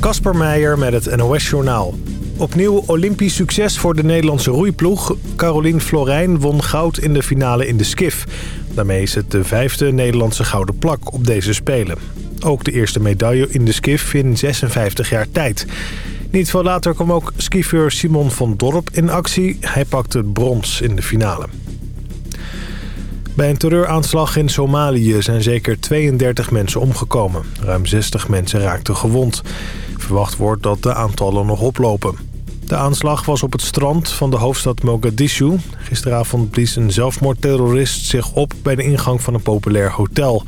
Kasper Meijer met het NOS-journaal. Opnieuw Olympisch succes voor de Nederlandse roeiploeg. Caroline Florijn won goud in de finale in de skif. Daarmee is het de vijfde Nederlandse gouden plak op deze Spelen. Ook de eerste medaille in de skif in 56 jaar tijd. Niet veel later kwam ook skifeur Simon van Dorp in actie. Hij pakte brons in de finale. Bij een terreuraanslag in Somalië zijn zeker 32 mensen omgekomen. Ruim 60 mensen raakten gewond. Verwacht wordt dat de aantallen nog oplopen. De aanslag was op het strand van de hoofdstad Mogadishu. Gisteravond blies een zelfmoordterrorist zich op bij de ingang van een populair hotel.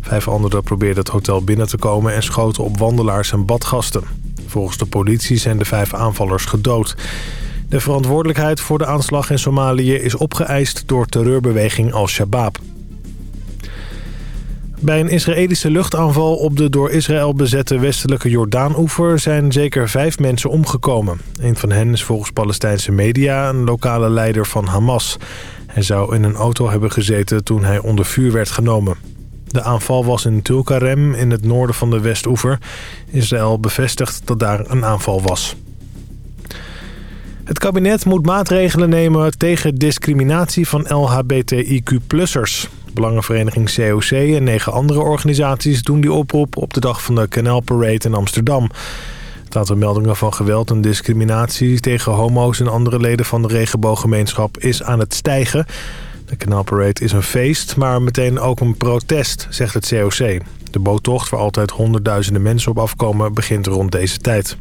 Vijf anderen probeerden het hotel binnen te komen en schoten op wandelaars en badgasten. Volgens de politie zijn de vijf aanvallers gedood. De verantwoordelijkheid voor de aanslag in Somalië is opgeëist door terreurbeweging Al-Shabaab. Bij een Israëlische luchtaanval op de door Israël bezette westelijke Jordaan-oever zijn zeker vijf mensen omgekomen. Een van hen is volgens Palestijnse media een lokale leider van Hamas. Hij zou in een auto hebben gezeten toen hij onder vuur werd genomen. De aanval was in Tulkarem in het noorden van de Westoever. Israël bevestigt dat daar een aanval was. Het kabinet moet maatregelen nemen tegen discriminatie van LHBTIQ-plussers. Belangenvereniging COC en negen andere organisaties doen die oproep op de dag van de Canal Parade in Amsterdam. Het aantal meldingen van geweld en discriminatie tegen homo's en andere leden van de regenbooggemeenschap is aan het stijgen. De Canal Parade is een feest, maar meteen ook een protest, zegt het COC. De boottocht, waar altijd honderdduizenden mensen op afkomen, begint rond deze tijd.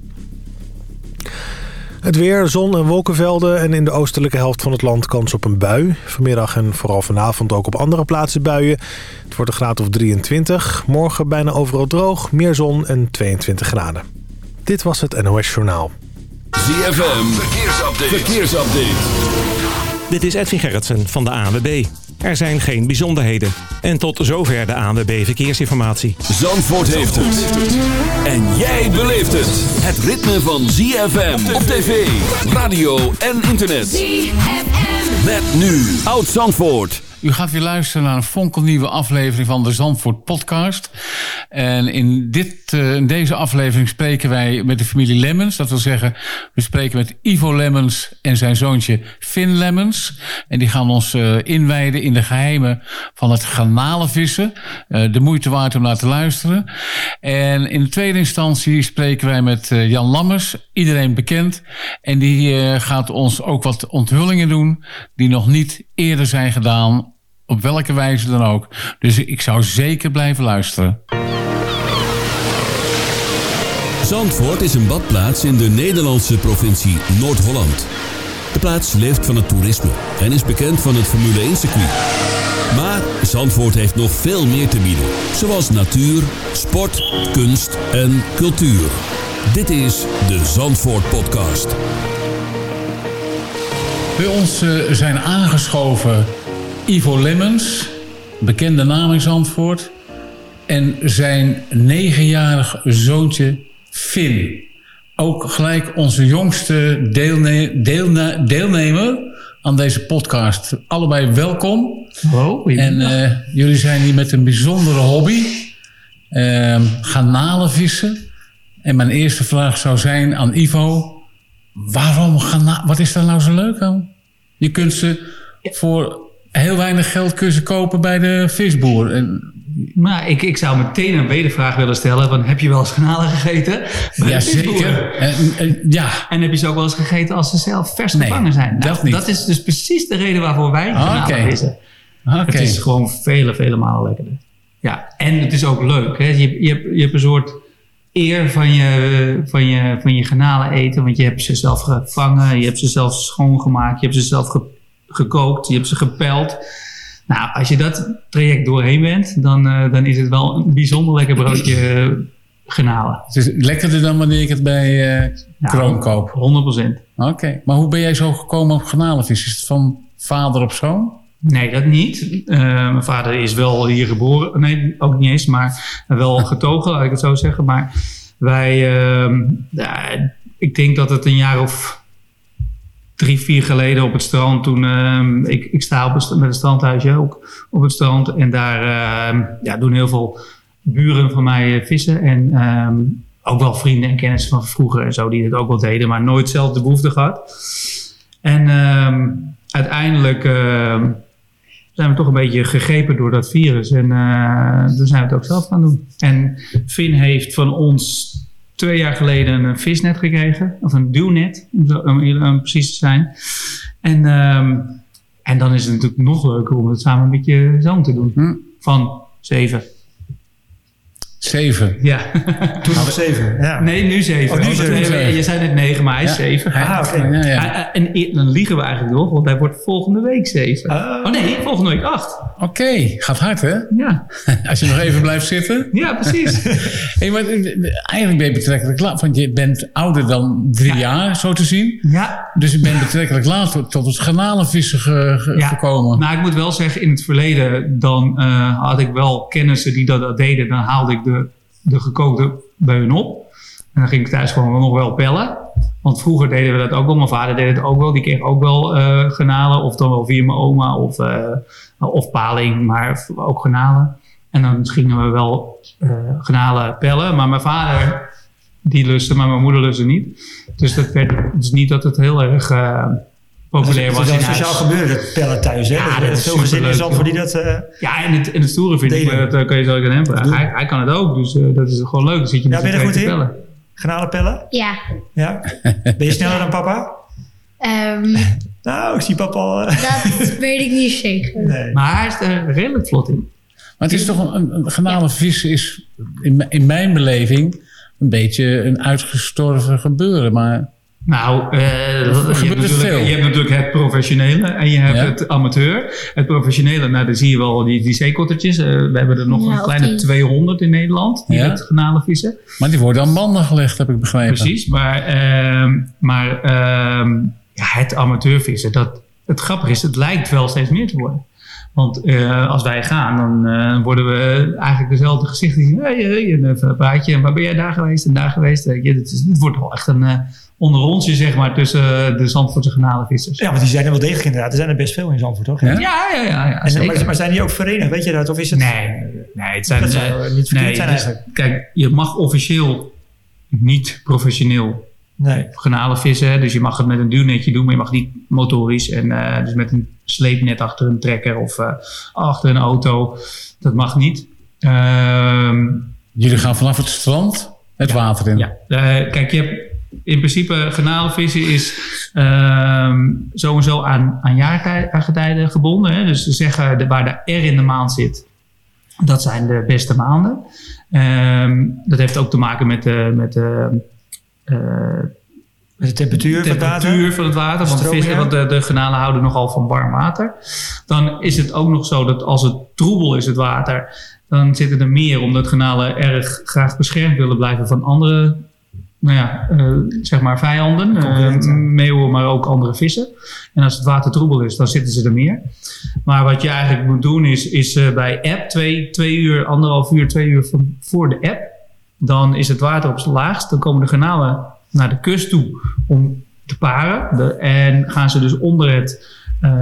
Het weer, zon en wolkenvelden en in de oostelijke helft van het land kans op een bui. Vanmiddag en vooral vanavond ook op andere plaatsen buien. Het wordt een graad of 23. Morgen bijna overal droog, meer zon en 22 graden. Dit was het NOS Journaal. ZFM, verkeersupdate. verkeersupdate. Dit is Edwin Gerritsen van de ANWB. Er zijn geen bijzonderheden. En tot zover de ANWB Verkeersinformatie. Zandvoort heeft het. En jij beleeft het. Het ritme van ZFM op tv, radio en internet. ZFM. Met nu Oud Zandvoort. U gaat weer luisteren naar een fonkelnieuwe aflevering van de Zandvoort podcast. En in, dit, uh, in deze aflevering spreken wij met de familie Lemmens. Dat wil zeggen, we spreken met Ivo Lemmens en zijn zoontje Finn Lemmens. En die gaan ons uh, inwijden in de geheimen van het garnalenvissen. Uh, de moeite waard om naar te luisteren. En in de tweede instantie spreken wij met Jan Lammers, iedereen bekend. En die gaat ons ook wat onthullingen doen die nog niet eerder zijn gedaan op welke wijze dan ook. Dus ik zou zeker blijven luisteren. Zandvoort is een badplaats in de Nederlandse provincie Noord-Holland. De plaats leeft van het toerisme en is bekend van het Formule 1 circuit. Maar Zandvoort heeft nog veel meer te bieden. Zoals natuur, sport, kunst en cultuur. Dit is de Zandvoort Podcast. Bij ons uh, zijn aangeschoven Ivo Lemmens, bekende naam in Zandvoort. En zijn negenjarig zoontje Finn. Ook gelijk onze jongste deelne deelne deelnemer aan deze podcast. Allebei welkom. Hallo. En uh, jullie zijn hier met een bijzondere hobby. Uh, garnalen vissen. En mijn eerste vraag zou zijn aan Ivo. Waarom garnalen? Wat is daar nou zo leuk aan? Je kunt ze voor heel weinig geld kun je kopen bij de visboer. En... Maar ik, ik zou meteen een wedervraag willen stellen. Van, heb je wel eens granalen gegeten? Ja, zeker. En, en, ja. en heb je ze ook wel eens gegeten als ze zelf vers gevangen nee, zijn? Nou, dat, niet. dat is dus precies de reden waarvoor wij granalen okay. vissen. Okay. Het is gewoon vele, vele malen lekkerder. Ja, en het is ook leuk. Hè? Je, je, hebt, je hebt een soort eer van je, van, je, van je granalen eten. Want je hebt ze zelf gevangen. Je hebt ze zelf schoongemaakt. Je hebt ze zelf gepakt gekookt, je hebt ze gepeld. Nou, als je dat traject doorheen bent, dan, uh, dan is het wel een bijzonder lekker broodje uh, genalen. Het is lekkerder dan wanneer ik het bij uh, Kroon koop? 100%. Oké, okay. maar hoe ben jij zo gekomen op garnalenvis? Is het van vader op zoon? Nee, dat niet. mijn vader is wel hier geboren. Nee, ook niet eens, maar wel getogen, laat ik het zo zeggen. Maar wij, ehm, ik denk dat het een jaar of drie, vier geleden op het strand. Toen uh, ik, ik sta op met een strandhuisje ook op het strand. En daar uh, ja, doen heel veel buren van mij vissen. En uh, ook wel vrienden en kennissen van vroeger en zo die het ook wel deden, maar nooit zelf de behoefte gehad. En ehm, uiteindelijk ehm, zijn we toch een beetje gegrepen door dat virus. En toen zijn we het ook zelf gaan doen. En Finn heeft van ons twee jaar geleden een visnet gekregen. Of een duwnet, om, precies te zijn. En, ehm, en dan is het natuurlijk nog leuker om het samen met je zoon te doen. Hm. Van zeven. Zeven? Ja. Toen nog zeven? Ja. Nee, nu zeven. Oh, nu zeven. Je zei net negen, maar hij is zeven. Ah, oké. Ja, ja. En dan liegen we eigenlijk nog, want hij wordt volgende week zeven. Uh, oh nee, volgende week acht. Oké, gaat hard hè? Ja. Als je nog even blijft zitten. Ja, precies. hey, maar eigenlijk ben je betrekkelijk laat, want je bent ouder dan drie jaar, zo te zien. Ja. Dus je bent betrekkelijk laat tot het garnalenvissen ge, ge, gekomen. Nou, ik moet wel zeggen, in het verleden dan uh, had ik wel kennissen die dat, dat deden. Dan haalde ik de de, gekookte bij hun op. En dan ging ik thuis gewoon nog wel pellen. Want vroeger deden we dat ook wel. Mijn vader deed het ook wel. Die kreeg ook wel uh, granalen. Of dan wel via mijn oma of, uh, of paling. Maar ook granalen. En dan gingen we wel uh, granalen pellen. Maar mijn vader, die lustte, maar mijn moeder lustte niet. Dus dat werd, is niet dat het heel erg populair was. Het is een sociaal gebeuren, dat pellen thuis. Hè? Ja, dat, is veel gezinnen in voor die dat... Uh, ja, en het, en het stoere vind ik, dat uh, kan je zo aan hem vragen. Hij, hij, kan het ook, dus uh, dat is gewoon leuk. Dan zit je ja, ben je er goed in? Pellen. Granalen pellen? Ja. ja. Ben je sneller dan papa? Um, nou, ik zie papa al... dat weet ik niet zeker. Nee. Maar hij is er redelijk vlot in. Maar het is toch een, een granalenvis is in, in mijn beleving een beetje een uitgestorven gebeuren, maar... Nou, uh, je, hebt je, hebt natuurlijk het professionele en je hebt het amateur. Het professionele, nou dan zie je wel die, die zeekottertjes. Uh, we hebben er nog een kleine 200 in Nederland die ja. het vissen. Maar die worden aan banden gelegd, heb ik begrepen. Precies, maar, uh, maar uh, ja, het amateurvissen, dat, het grappige is, het lijkt wel steeds meer te worden. Want uh, als wij gaan, dan uh, worden we eigenlijk dezelfde gezichten zien. Hey, hey, en even een praatje. En waar ben jij daar geweest en daar geweest? Ja, dit, is, dit wordt wel echt een, uh, onder onsje, zeg maar, tussen de Zandvoortse garnalenvissers. Ja, want die zijn er wel degelijk inderdaad. Er zijn er best veel in Zandvoort, toch? Ja, ja, ja. ja, ja en, maar, maar, zijn die ook verenigd? Weet je dat? Of is het... Nee, nee het zijn... Dat zou niet verkeerd nee, zijn dus, eigenlijk. Kijk, je mag officieel niet professioneel nee. Dus je mag het met een duurnetje doen, maar je mag niet motorisch. En uh, dus met een sleepnet achter een trekker of uh, achter een auto. Dat mag niet. Uh, Jullie gaan vanaf het strand het ja, water in? Ja. Uh, kijk, je hebt in principe garnalenvissen is ehm, sowieso aan, aan jaargetijden gebonden. Hè? Dus ze zeggen de, waar de R in de maand zit, dat zijn de beste maanden. Um, dat heeft ook te maken met de, met de, uh, met de temperatuur, temperatuur van het water. Want, vissen, want de, de granalen houden nogal van warm water. Dan is het ook nog zo dat als het troebel is, het water, dan zitten er meer omdat granalen erg graag beschermd willen blijven van andere nou ja, uh, zeg maar vijanden, uh, meeuwen, maar ook andere vissen. En als het water troebel is, dan zitten ze er meer. Maar wat je eigenlijk moet doen is, is uh, bij app twee, twee uur, anderhalf uur, twee uur van, voor de app. Dan is het water op zijn laagst. Dan komen de garnalen naar de kust toe om te paren. De, en gaan ze dus onder het,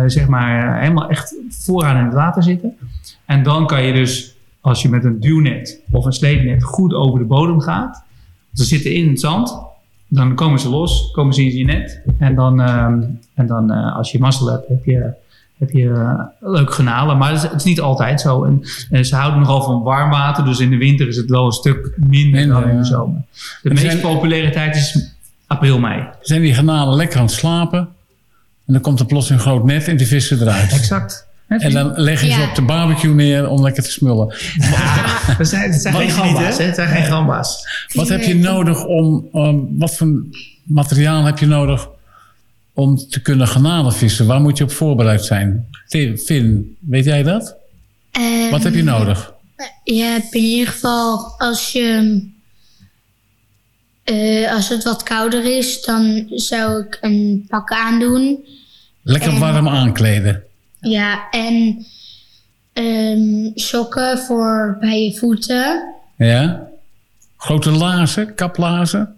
zeg maar, helemaal echt vooraan in het water zitten. En dan kan je dus, als je met een duwnet of een sleepnet goed over de bodem gaat ze zitten in het zand. Dan komen ze los, komen ze in je net. En dan, uh, en dan uh, als je mazzel hebt, heb je, heb je uh, leuk genalen. Maar het is, het is, niet altijd zo. En, en, ze houden nogal van warm water. Dus in de winter is het wel een stuk minder, minder dan in de zomer. De meest zijn, populaire tijd is april, mei. Zijn die granalen lekker aan het slapen? En dan komt er plots een groot net en die vissen eruit. Exact. En dan leg je ze op de barbecue neer om lekker te smullen. Ja, het zijn, het zijn geen gamba's. Het zijn geen gamba's. Wat heb je nodig om... Um, wat voor materiaal heb je nodig om te kunnen garnalen vissen? Waar moet je op voorbereid zijn? Finn, weet jij dat? Um, wat heb je nodig? Je hebt in ieder geval als je... Uh, als het wat kouder is, dan zou ik een pak aandoen. Lekker en, warm aankleden. Ja, en um, sokken voor bij je voeten. Ja. Grote lazen, kaplazen.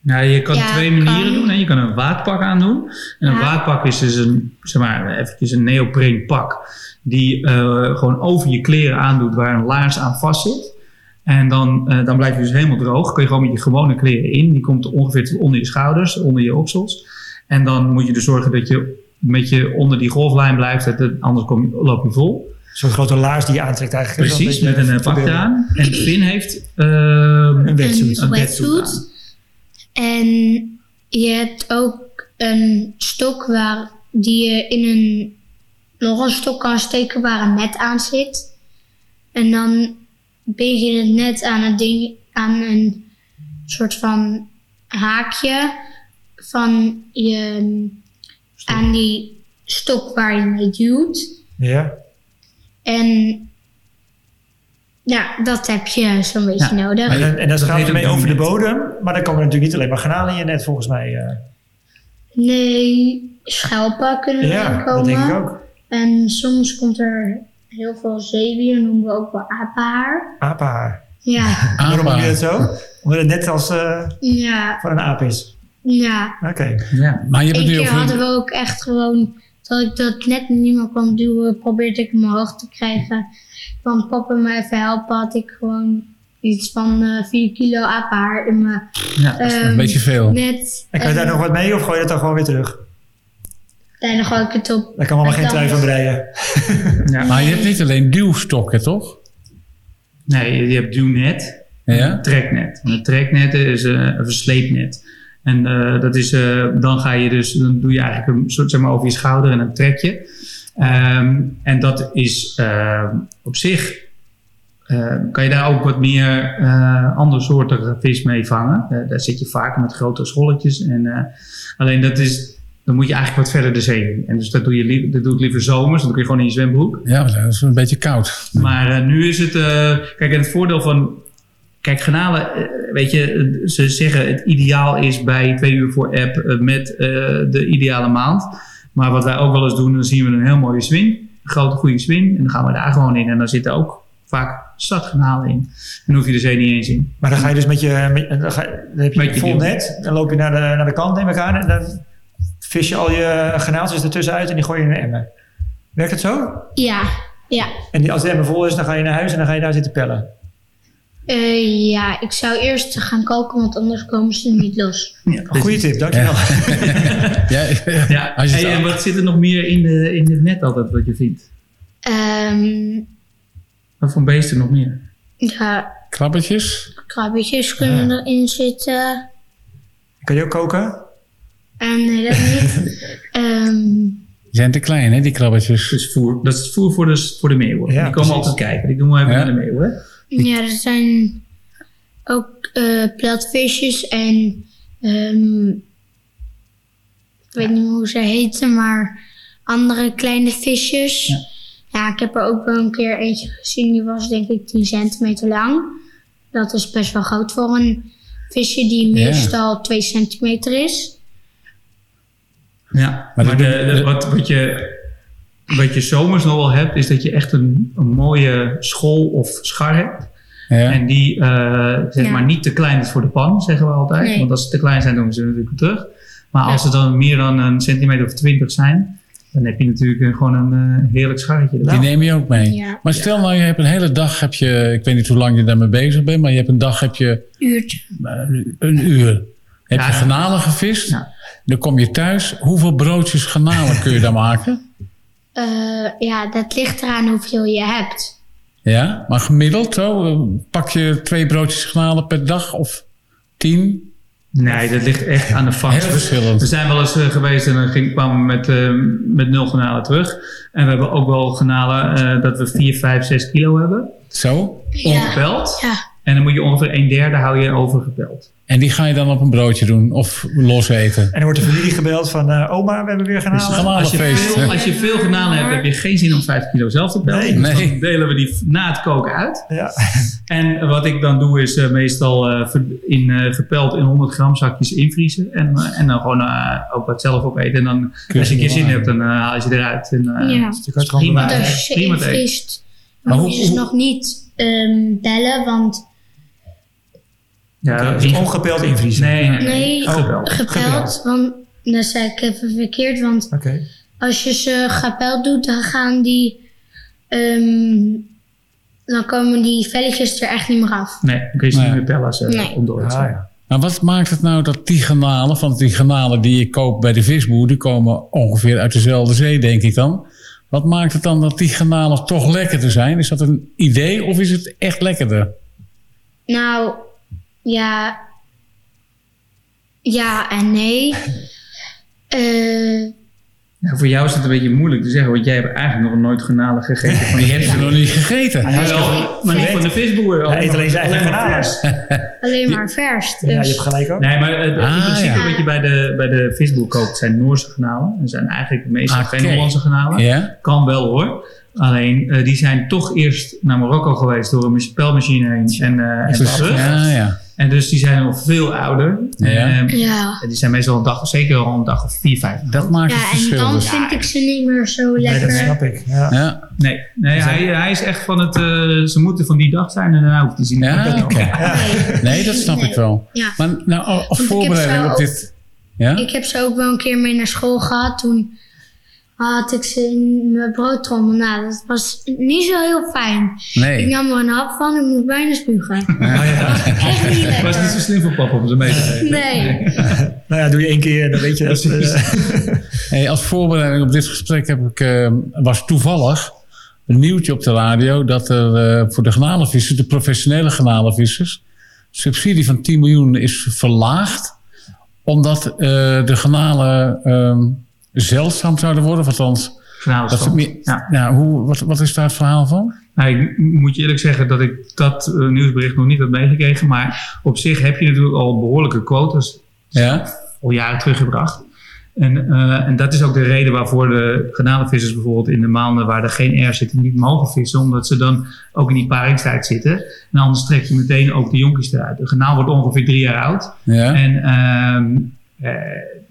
Nou, je kan ja, twee manieren doen. Hè. Je kan een waadpak aandoen. En een ja. waadpak is dus een, zeg maar, eventjes een neopreen pak. Die uh, gewoon over je kleren aandoet waar een laars aan vast zit. En dan, dan blijf je dus helemaal droog. Kun je gewoon met je gewone kleren in. Die komt ongeveer tot onder je schouders, onder je oksels. En dan moet je dus zorgen dat je met je onder die golflijn blijft. anders kom, loop je vol. Zo'n grote laars die je aantrekt eigenlijk. Precies, met een pak eraan. En Finn heeft uh, een wetsuit. Een wetsuit. En je hebt ook een stok waar die je in een nog een stok kan steken waar een net aan zit. En dan bind je het net aan een ding, aan een soort van haakje van je, aan die stok waar je mee duwt. Ja. En ja, dat heb je zo'n beetje nodig. En, en dan gaat het mee over de bodem, maar dan komen er natuurlijk niet alleen maar granalen in je net volgens mij. Uh. Nee, schelpen kunnen erin komen. Ja, dat denk ik ook. En soms komt er heel veel zeewier, noemen we ook wel apenhaar. Apenhaar? Ja. Waarom noem je het zo? Omdat het net als uh, ja. van een aap is? Ja. Oké. Ja. Maar je Eén keer hadden we ook echt gewoon dat ik dat net niet meer kwam duwen, probeerde ik hem omhoog te krijgen. Van papa me even helpen, had ik gewoon iets van uh, eh, 4 kilo apenhaar in mijn... Ja, dat is een ehm, beetje veel. Net, en kan je daar nog wat mee of gooi je dat dan gewoon weer terug? Nee, dan gooi ik het op. Daar kan mama geen trui van breien. ja. Maar je hebt niet alleen duwstokken, toch? Nee, je hebt duwnet ja? en treknet. En een treknet is uh, een versleepnet. En uh, dat is, uh, dan ga je dus, dan doe je eigenlijk een soort zeg maar over je schouder en een trekje. Um, en dat is uh, op zich, kan je daar ook wat meer andere soorten vis mee vangen. daar zit je vaker met grotere scholletjes. En, alleen dat is, dan moet je eigenlijk wat verder de zee in. En dus dat doe, je dat doe ik liever zomers, dan doe je gewoon in je zwembroek. Ja, dat is een beetje koud. Maar nu is het, kijk, en het voordeel van Kijk, granalen, eh, weet je, ze zeggen het ideaal is bij twee uur voor app eh, met eh, de ideale maand. Maar wat wij ook wel eens doen, dan zien we een heel mooie swing. Een grote goede swing. En dan gaan we daar gewoon in. En dan zitten ook vaak zat granalen in. En dan hoef je de zee niet eens in. Maar dan ga je dus met je, met, dan, ga, dan heb je, je vol net. Dan loop je naar de, naar de kant, neem ik aan. En dan vis je al je granaaltjes ertussen uit en die gooi je in een emmer. Werkt het zo? Ja, ja. En die, als de emmer vol is, dan ga je naar huis en dan ga je daar zitten pellen. Uh, ja, ik zou eerst gaan koken, want anders komen ze niet los. Ja, goeie tip, dankjewel. Ja. ja, ja. ja. Hey, en wat zit er nog meer in, de, in het net altijd wat je vindt? Um, wat voor beesten nog meer? Ja. Krabbetjes? Krabbetjes kunnen erin zitten. Kan je ook koken? Uh, nee, dat niet. um, Die zijn te klein, hè, die krabbetjes? Dat is voer, dat is voer voor de, voor de meeuwen. die komen precies. altijd kijken. Die doen we even naar de meeuwen. Ja, er zijn ook uh, platvisjes en um, ik weet niet hoe ze heten, maar andere kleine visjes. Ja. ja. ik heb er ook wel een keer eentje gezien, die was denk ik 10 centimeter lang. Dat is best wel groot voor een visje die meestal 2 centimeter is. Ja, maar, de, wat, wat, je, wat je zomers nog wel hebt, is dat je echt een, een mooie school of schar hebt. Ja. En die uh, zeg maar niet te klein is voor de pan, zeggen we altijd. Want als ze te klein zijn, doen ze natuurlijk terug. Maar als ze dan meer dan een centimeter of twintig zijn, dan heb je natuurlijk gewoon een uh, heerlijk scharretje. Die neem je ook mee. Maar stel nou, je hebt een hele dag, heb je, ik weet niet hoe lang je daarmee bezig bent, maar je hebt een dag, heb je... Uurtje. Een uur. Heb je granalen gevist? Dan kom je thuis. Hoeveel broodjes granalen kun je daar maken? Uh, ja, dat ligt eraan hoeveel je hebt. Ja, maar gemiddeld zo? Pak je twee broodjes granalen per dag of tien? Nee, dat ligt echt aan de vangst. Heel verschillend. We zijn wel eens uh, geweest en dan ging, kwamen we met, uh, met nul granalen terug. En we hebben ook wel granalen uh, dat we 4, 5, 6 kilo hebben. Zo? Ongepeld. Ja. En dan moet je ongeveer een derde hou je overgepeld. En die ga je dan op een broodje doen of los eten? En dan wordt de familie gebeld van uh, oma, we hebben weer garnalen. als, je veel, als je veel garnalen hebt, heb je geen zin om 5 kilo zelf te pellen. Nee. Dus dan delen we die na het koken uit. Ja. En wat ik dan doe is uh, meestal uh, in, gepeld in 100 gram zakjes invriezen. En, en dan gewoon ook wat zelf opeten. En dan als je een keer zin hebt, dan haal je ze eruit. En, ja. Dat is prima. Als je prima dus nog niet um, bellen, want ja, okay, ongepeld invriezen. Nee, nee oh, gepeld. gepeld. Want, dat zei ik even verkeerd. Want als je ze gepeld doet, dan gaan die... Um, dan komen die velletjes er echt niet meer af. Nee, dan kun je ze niet meer pellen als nee. onderdoor ah, ja. Maar wat maakt het nou dat die granalen, want die granalen die je koopt bij de visboer, die komen ongeveer uit dezelfde zee, denk ik dan. Wat maakt het dan dat die granalen toch lekkerder zijn? Is dat een idee of is het echt lekkerder? Nou, ja. Ja en nee. Uh, Nou, voor jou is het een beetje moeilijk te zeggen, want jij hebt eigenlijk nog nooit granalen gegeten. Van je hebt ze nog niet gegeten. maar niet van de visboer. Hij eet alleen zijn eigen granalen. Alleen maar vers. Dus. Ja, je hebt gelijk ook. Nee, maar het ah, principe wat je bij de, bij de visboer koopt zijn Noorse granalen. Dat zijn eigenlijk meestal geen Hollandse granalen. Kan wel hoor. Alleen, uh, die zijn toch eerst naar Marokko geweest door een spelmachine heen en, uh, en terug. Ja, ja. En dus die zijn al veel ouder. Ja. En, ehm, ja. Die zijn meestal een dag, zeker al een dag of vier, vijf. Dat maakt het verschil. Ja, en dan vind ik ze niet meer zo lekker. Nee, dat snap ik. Ja. Nee, nee hij, hij is echt van het, uh, ze moeten van die dag zijn en daarna hoeft hij ze niet ja, okay. Nee, dat snap ik wel. Maar nou, als voorbereiding op dit... Ja? Ik heb ze ook wel een keer mee naar school gehad toen had ik ze in mijn broodtrommel. Nou, dat was niet zo heel fijn. Nee. Ik nam er een hap van, ik moest bijna spugen. Ja, ja. Dat was echt niet lekker. was niet zo slim voor papa om ze mee te geven. Nee. nou ja, doe je één keer, dan weet je dat. Uh... hey, als voorbereiding op dit gesprek heb ik, uh, was toevallig een nieuwtje op de radio... dat er uh, voor de garnalenvissers, de professionele garnalenvissers... subsidie van 10 miljoen is verlaagd... omdat de garnalen ehm, zeldzaam zouden worden? Althans, dat meer, ja. ja. hoe, wat, wat is daar het verhaal van? Nou, ik moet je eerlijk zeggen dat ik dat uh, nieuwsbericht nog niet had meegekregen. Maar op zich heb je natuurlijk al behoorlijke quotas ja? al jaren teruggebracht. En, uh, en dat is ook de reden waarvoor de granalenvissers bijvoorbeeld in de maanden waar er geen air zit niet mogen vissen. Omdat ze dan ook in die paringstijd zitten. En anders trek je meteen ook de jonkies eruit. De granaal wordt ongeveer drie jaar oud. Ja. En uh,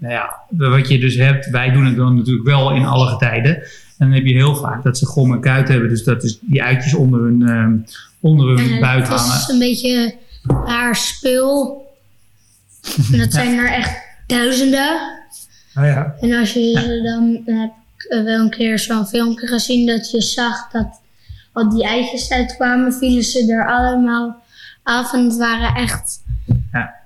nou ja, wat je dus hebt, wij doen het dan natuurlijk wel in alle getijden. En dan heb je heel vaak dat ze gom en kuit hebben. Dus dat is die uitjes onder hun, uh, onder hun buik hangen. Het is een beetje raar spul. En dat zijn er echt duizenden. Oh ja. En als je ja. dan heb ik wel een keer zo'n filmpje gezien dat je zag dat al die eitjes uitkwamen, vielen ze er allemaal af. En het waren echt ja.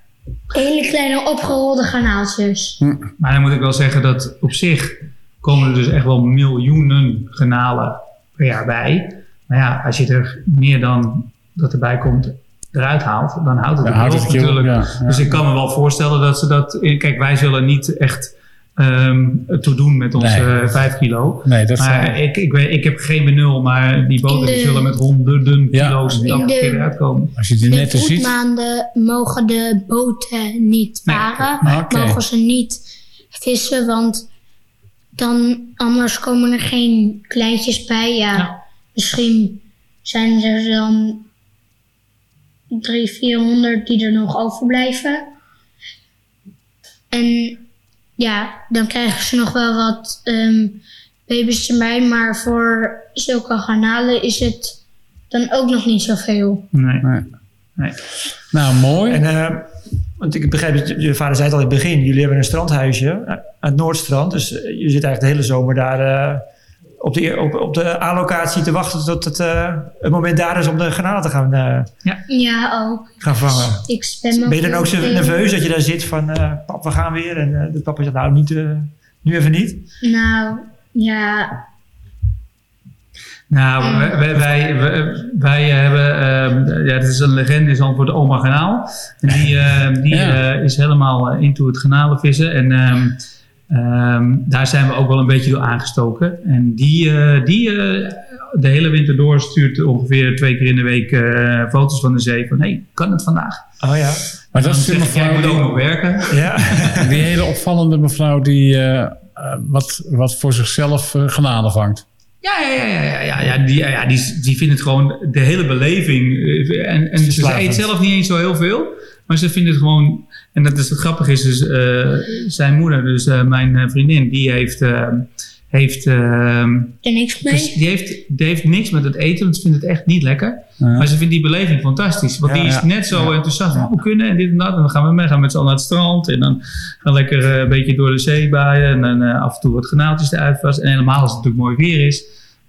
Hele kleine opgerolde garnaaltjes. Hm. Maar dan moet ik wel zeggen dat op zich komen er dus echt wel miljoenen granalen per jaar bij. Maar ja, als je er meer dan dat erbij komt eruit haalt, dan houdt het ja, op natuurlijk. Ja, Dus ik kan me wel voorstellen dat ze dat... Kijk, wij zullen niet echt um, te doen met onze nee. 5 kilo. Nee, dat maar ik, ik, weet, ik heb geen benul, maar die boten zullen met honderden kilo's elke keer eruit komen. Als je die net ziet. maanden mogen de boten niet varen. Nee. Okay. Mogen ze niet vissen, want dan anders komen er geen kleintjes bij. Ja, ja. misschien zijn er dan 300, 400 die er nog overblijven. En ja, dan krijgen ze nog wel wat um, baby's erbij. Maar voor zulke garnalen is het dan ook nog niet zoveel. Nee. nee. nee. Nou, mooi. En, uh, want ik begrijp, dat je vader zei het al in het begin. Jullie hebben een strandhuisje aan het Noordstrand. Dus je zit eigenlijk de hele zomer daar... Uh, op de, op, op de A-locatie te wachten tot het, uh, het moment daar is om de granaten te gaan, uh, ja. Ja, ook. gaan vangen. Ik ben, ben je dan ook zo nerveus dat je daar zit van uh, pap, we gaan weer? En de papa zegt nou niet, nu even niet? Nou, ja. Nou, wij, wij, wij, wij hebben, uh, ja, het is een legende is al voor de oma Ganaal. En die, die ja. is helemaal into het garnalenvissen. En ehm, Um, daar zijn we ook wel een beetje door aangestoken. En die, uh, die uh, de hele winter door stuurt ongeveer twee keer in de week uh, foto's van de zee. Van, hey, kan het vandaag? Oh ja. Maar dat is mevrouw... Moet ook nog werken. Ja. die hele opvallende mevrouw die wat, wat voor zichzelf genade vangt. Ja, ja, ja, ja, ja, ja, die, ja die, die vindt het gewoon de hele beleving. En, en ze eet zelf niet eens zo heel veel. Maar ze vindt het gewoon en dat is het grappige is dus, uh, zijn moeder, dus uh, mijn eh, vriendin, die heeft... Uh, heeft, uh, niks mee? Die heeft, die heeft niks met het eten, want ze vindt het echt niet lekker. Maar ze vindt die beleving fantastisch. Want die is net zo enthousiast. Oh, we kunnen en dit en dat. En dan gaan we mee, gaan met z'n allen naar het strand. En dan gaan we lekker een beetje door de zee baaien. En dan af en toe wat granaaltjes eruit vast. En helemaal als het natuurlijk mooi weer is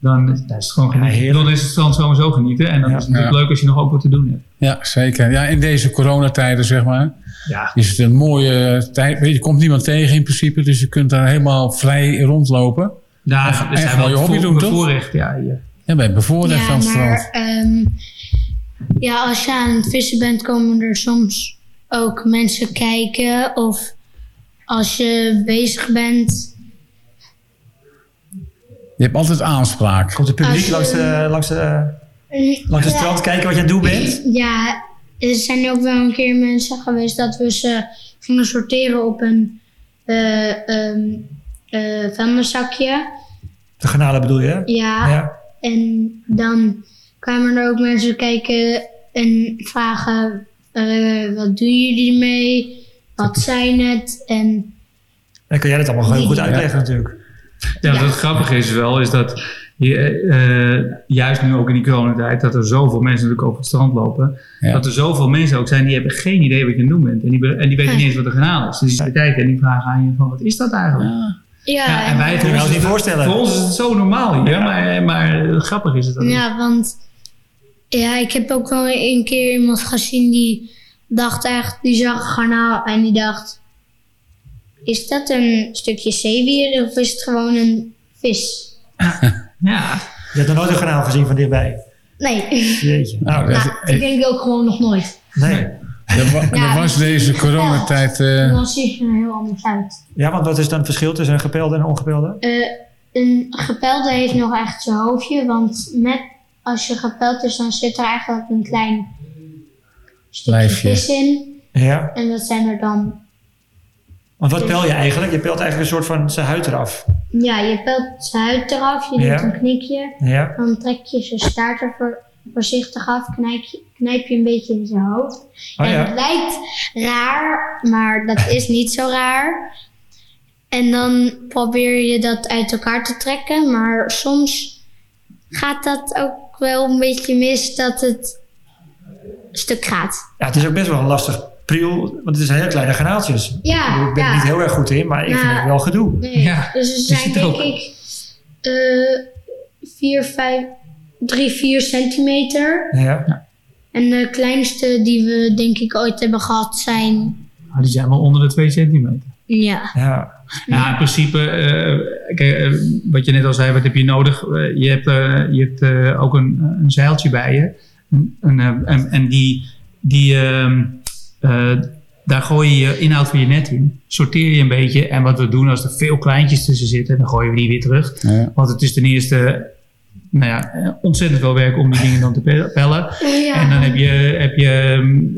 dan, is het gewoon genieten. dan is het strand sowieso genieten. En dan is het natuurlijk leuk als je nog ook wat te doen hebt. Ja, zeker. Ja, in deze coronatijden, zeg maar. Ja. Is het een mooie tijd. Je komt niemand tegen in principe, dus je kunt daar helemaal vrij rondlopen. Ja, dus en wel je hobby doen, bevoorrecht, ja. Hier. Ja, bij bevoorrecht ja, aan het strand. Um, ja, als je aan het vissen bent, komen er soms ook mensen kijken. Of als je bezig bent, je hebt altijd aanspraak. Komt het publiek langs, de, langs, de, langs het strand kijken wat je aan het doen bent? Ja, er zijn ook wel een keer mensen geweest dat we ze gingen sorteren op een uh, um, vuilniszakje. De granalen bedoel je? Ja. ja. En dan kwamen er ook mensen kijken en vragen: uh, wat doen jullie ermee? Wat zijn het? En dan kan jij het allemaal heel goed uitleggen, natuurlijk. Ja, wat het grappige is wel, is dat je, uh, juist nu ook in die coronatijd, dat er zoveel mensen natuurlijk over het strand lopen. Dat er zoveel mensen ook zijn die hebben geen idee wat je aan het doen bent. En die, en die weten niet eens wat er gaan is. Dus die kijken en die vragen aan je van, wat is dat eigenlijk? Ja. Ja, en wij kunnen ons niet voorstellen. Voor ons is het zo normaal hier, maar, maar grappig is het ook. Ja, want ja, ik heb ook wel een keer iemand gezien die dacht echt, die zag een garnaal en die dacht, is dat een stukje zeewier of is het gewoon een vis? ja. Je hebt nog nooit een kanaal gezien van dichtbij? Nee. Jeetje. Nou, nou ik denk ook gewoon nog nooit. Nee. Er, was deze coronatijd... Uh... Dan zie je er heel anders uit. Ja, want wat is dan het verschil tussen een gepelde en een ongepelde? Uh, een gepelde heeft nog echt zijn hoofdje. Want met, als je gepeld is, dan zit er eigenlijk een klein stukje vis in. Ja. En dat zijn er dan want wat pel je eigenlijk? Je pelt eigenlijk een soort van zijn huid eraf. Ja, je pelt zijn huid eraf, je doet een knikje. Ja. Dan trek je zijn staart er voorzichtig af, knijp je, knijp je een beetje in zijn hoofd. Oh, en ja. het lijkt raar, maar dat is niet zo raar. En dan probeer je dat uit elkaar te trekken, maar soms gaat dat ook wel een beetje mis dat het stuk gaat. Ja, het is ook best wel lastig priel, want het zijn heel kleine granaaltjes. Ja, ik ben er niet heel erg goed in, maar ik vind het wel gedoe. Nee. Ja, dus er zijn denk ik uh, 4, 5, 3, 4 centimeter. Ja. En de kleinste die we denk ik ooit hebben gehad zijn... Ah, die zijn wel onder de 2 centimeter. Ja. Ja. Ja, in principe, uh, kijk, uh, wat je net al zei, wat heb je nodig? Uh, je hebt, je hebt ook een, een zeiltje bij je. En, en, en die, die, ehm, uh, daar gooi je je inhoud van je net in. Sorteer je een beetje. En wat we doen als er veel kleintjes tussen zitten, dan gooien we die weer terug. Want het is ten eerste nou ja, ontzettend veel werk om die dingen dan te pellen. Ja. En dan heb je... Heb je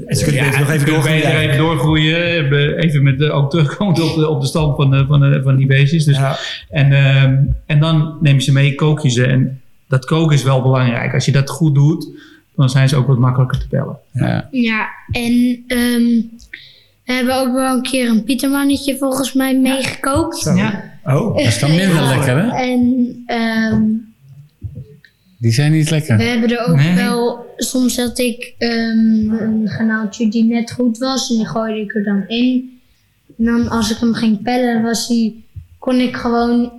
en ze kunnen ja, nog even doorgroeien. even doorgroeien. Even met, ook terugkomen op de, op de stand van, van, van die beestjes. Dus, ja. en, uh, en dan neem je ze mee, kook je ze. En dat koken is wel belangrijk. Als je dat goed doet dan zijn ze ook wat makkelijker te bellen. Ja, ja en um, we hebben ook wel een keer een pietermannetje volgens mij meegekookt. Ja. Oh, dat is dan minder lekker hè? En um, die zijn niet lekker. We hebben er ook wel, soms had ik um, een granaaltje die net goed was en die gooide ik er dan in. En dan als ik hem ging pellen, was hij, kon ik gewoon,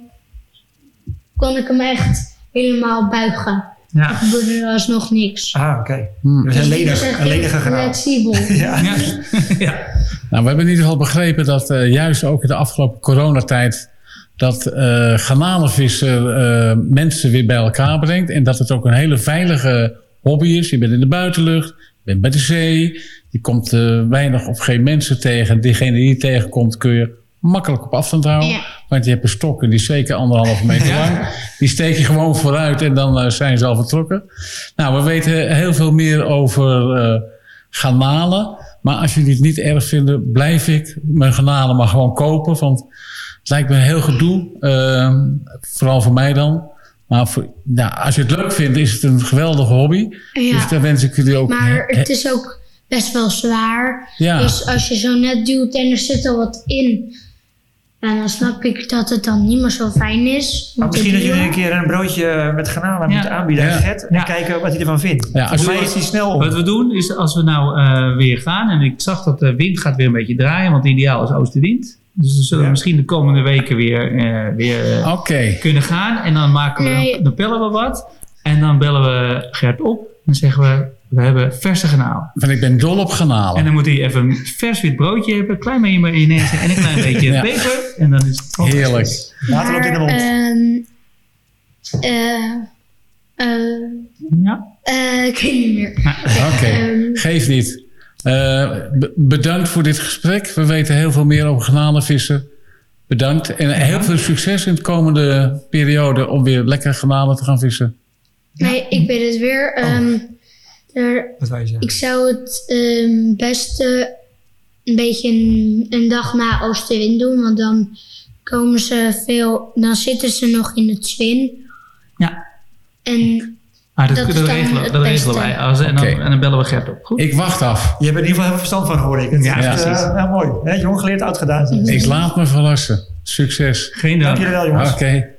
kon ik hem echt helemaal buigen. Ja. Er gebeurde er alsnog niks. Ah, oké. Okay. Hmm. Dus een lenige Flexibel. ja. ja. ja. Nou, we hebben in ieder geval begrepen dat uh, juist ook in de afgelopen coronatijd dat uh, garnalenvissen uh, mensen weer bij elkaar brengt. En dat het ook een hele veilige hobby is. Je bent in de buitenlucht, je bent bij de zee. Je komt weinig of geen mensen tegen. Diegene die je tegenkomt kun je makkelijk op afstand houden. Ja. Want je hebt een stok en die is zeker anderhalve meter lang. Die steek je gewoon vooruit en dan uh, zijn ze al vertrokken. Nou, we weten heel veel meer over uh, garnalen. Maar als jullie het niet erg vinden, blijf ik mijn garnalen maar gewoon kopen. Want het lijkt me een heel gedoe. Uh, vooral voor mij dan. Maar voor, nou, als je het leuk vindt, is het een geweldige hobby. Ja. Dus daar wens ik jullie ook... Maar het is ook best wel zwaar. Ja. Dus als je zo net duwt en er zit al wat in en dan snap ik dat het dan niet meer zo fijn is. misschien dat jullie een keer een broodje met garnalen moeten aanbieden aan Gert. En kijken wat hij ervan vindt. Ja, als mij is hij snel op. Wat we doen is als we nou uh, weer gaan. En ik zag dat de wind gaat weer een beetje draaien. Want ideaal is oostenwind. Dus we zullen misschien de komende weken weer, uh, weer okay. kunnen gaan. En dan, maken we, nee. dan bellen we wat. En dan bellen we Gert op. Dan zeggen we, we hebben verse garnalen. Want ik ben dol op garnalen. En dan moet hij even een vers wit broodje hebben. Een klein beetje mayonaise en een klein beetje ja. peper. En dan is het Heerlijk. Later ook in de mond. Um, uh, ja? Uh, ik weet niet meer. Oké, okay. um, geef niet. Uh, bedankt voor dit gesprek. We weten heel veel meer over granalenvissen. Bedankt. En heel veel succes in de komende periode om weer lekker granalen te gaan vissen. Nee, ik weet het weer. Um, er, Wat wij zeggen. Ik zou het um, beste een beetje een, een dag na Oosterwind doen. Want dan komen ze veel... Dan zitten ze nog in het zwin. Ja. En Ah, dat, dat, dat, regelen, dat regelen wij. Als, en, dan, en, dan, bellen we Gert op. Goed? Ik wacht af. Je hebt er in ieder geval heel verstand van, hoor ik. Het ja, is echt, uh, ja, mooi. Hè? Jong geleerd, oud gedaan. Ik laat me verrassen. Succes. Geen dank. Dank jullie wel, jongens. Oké. Okay.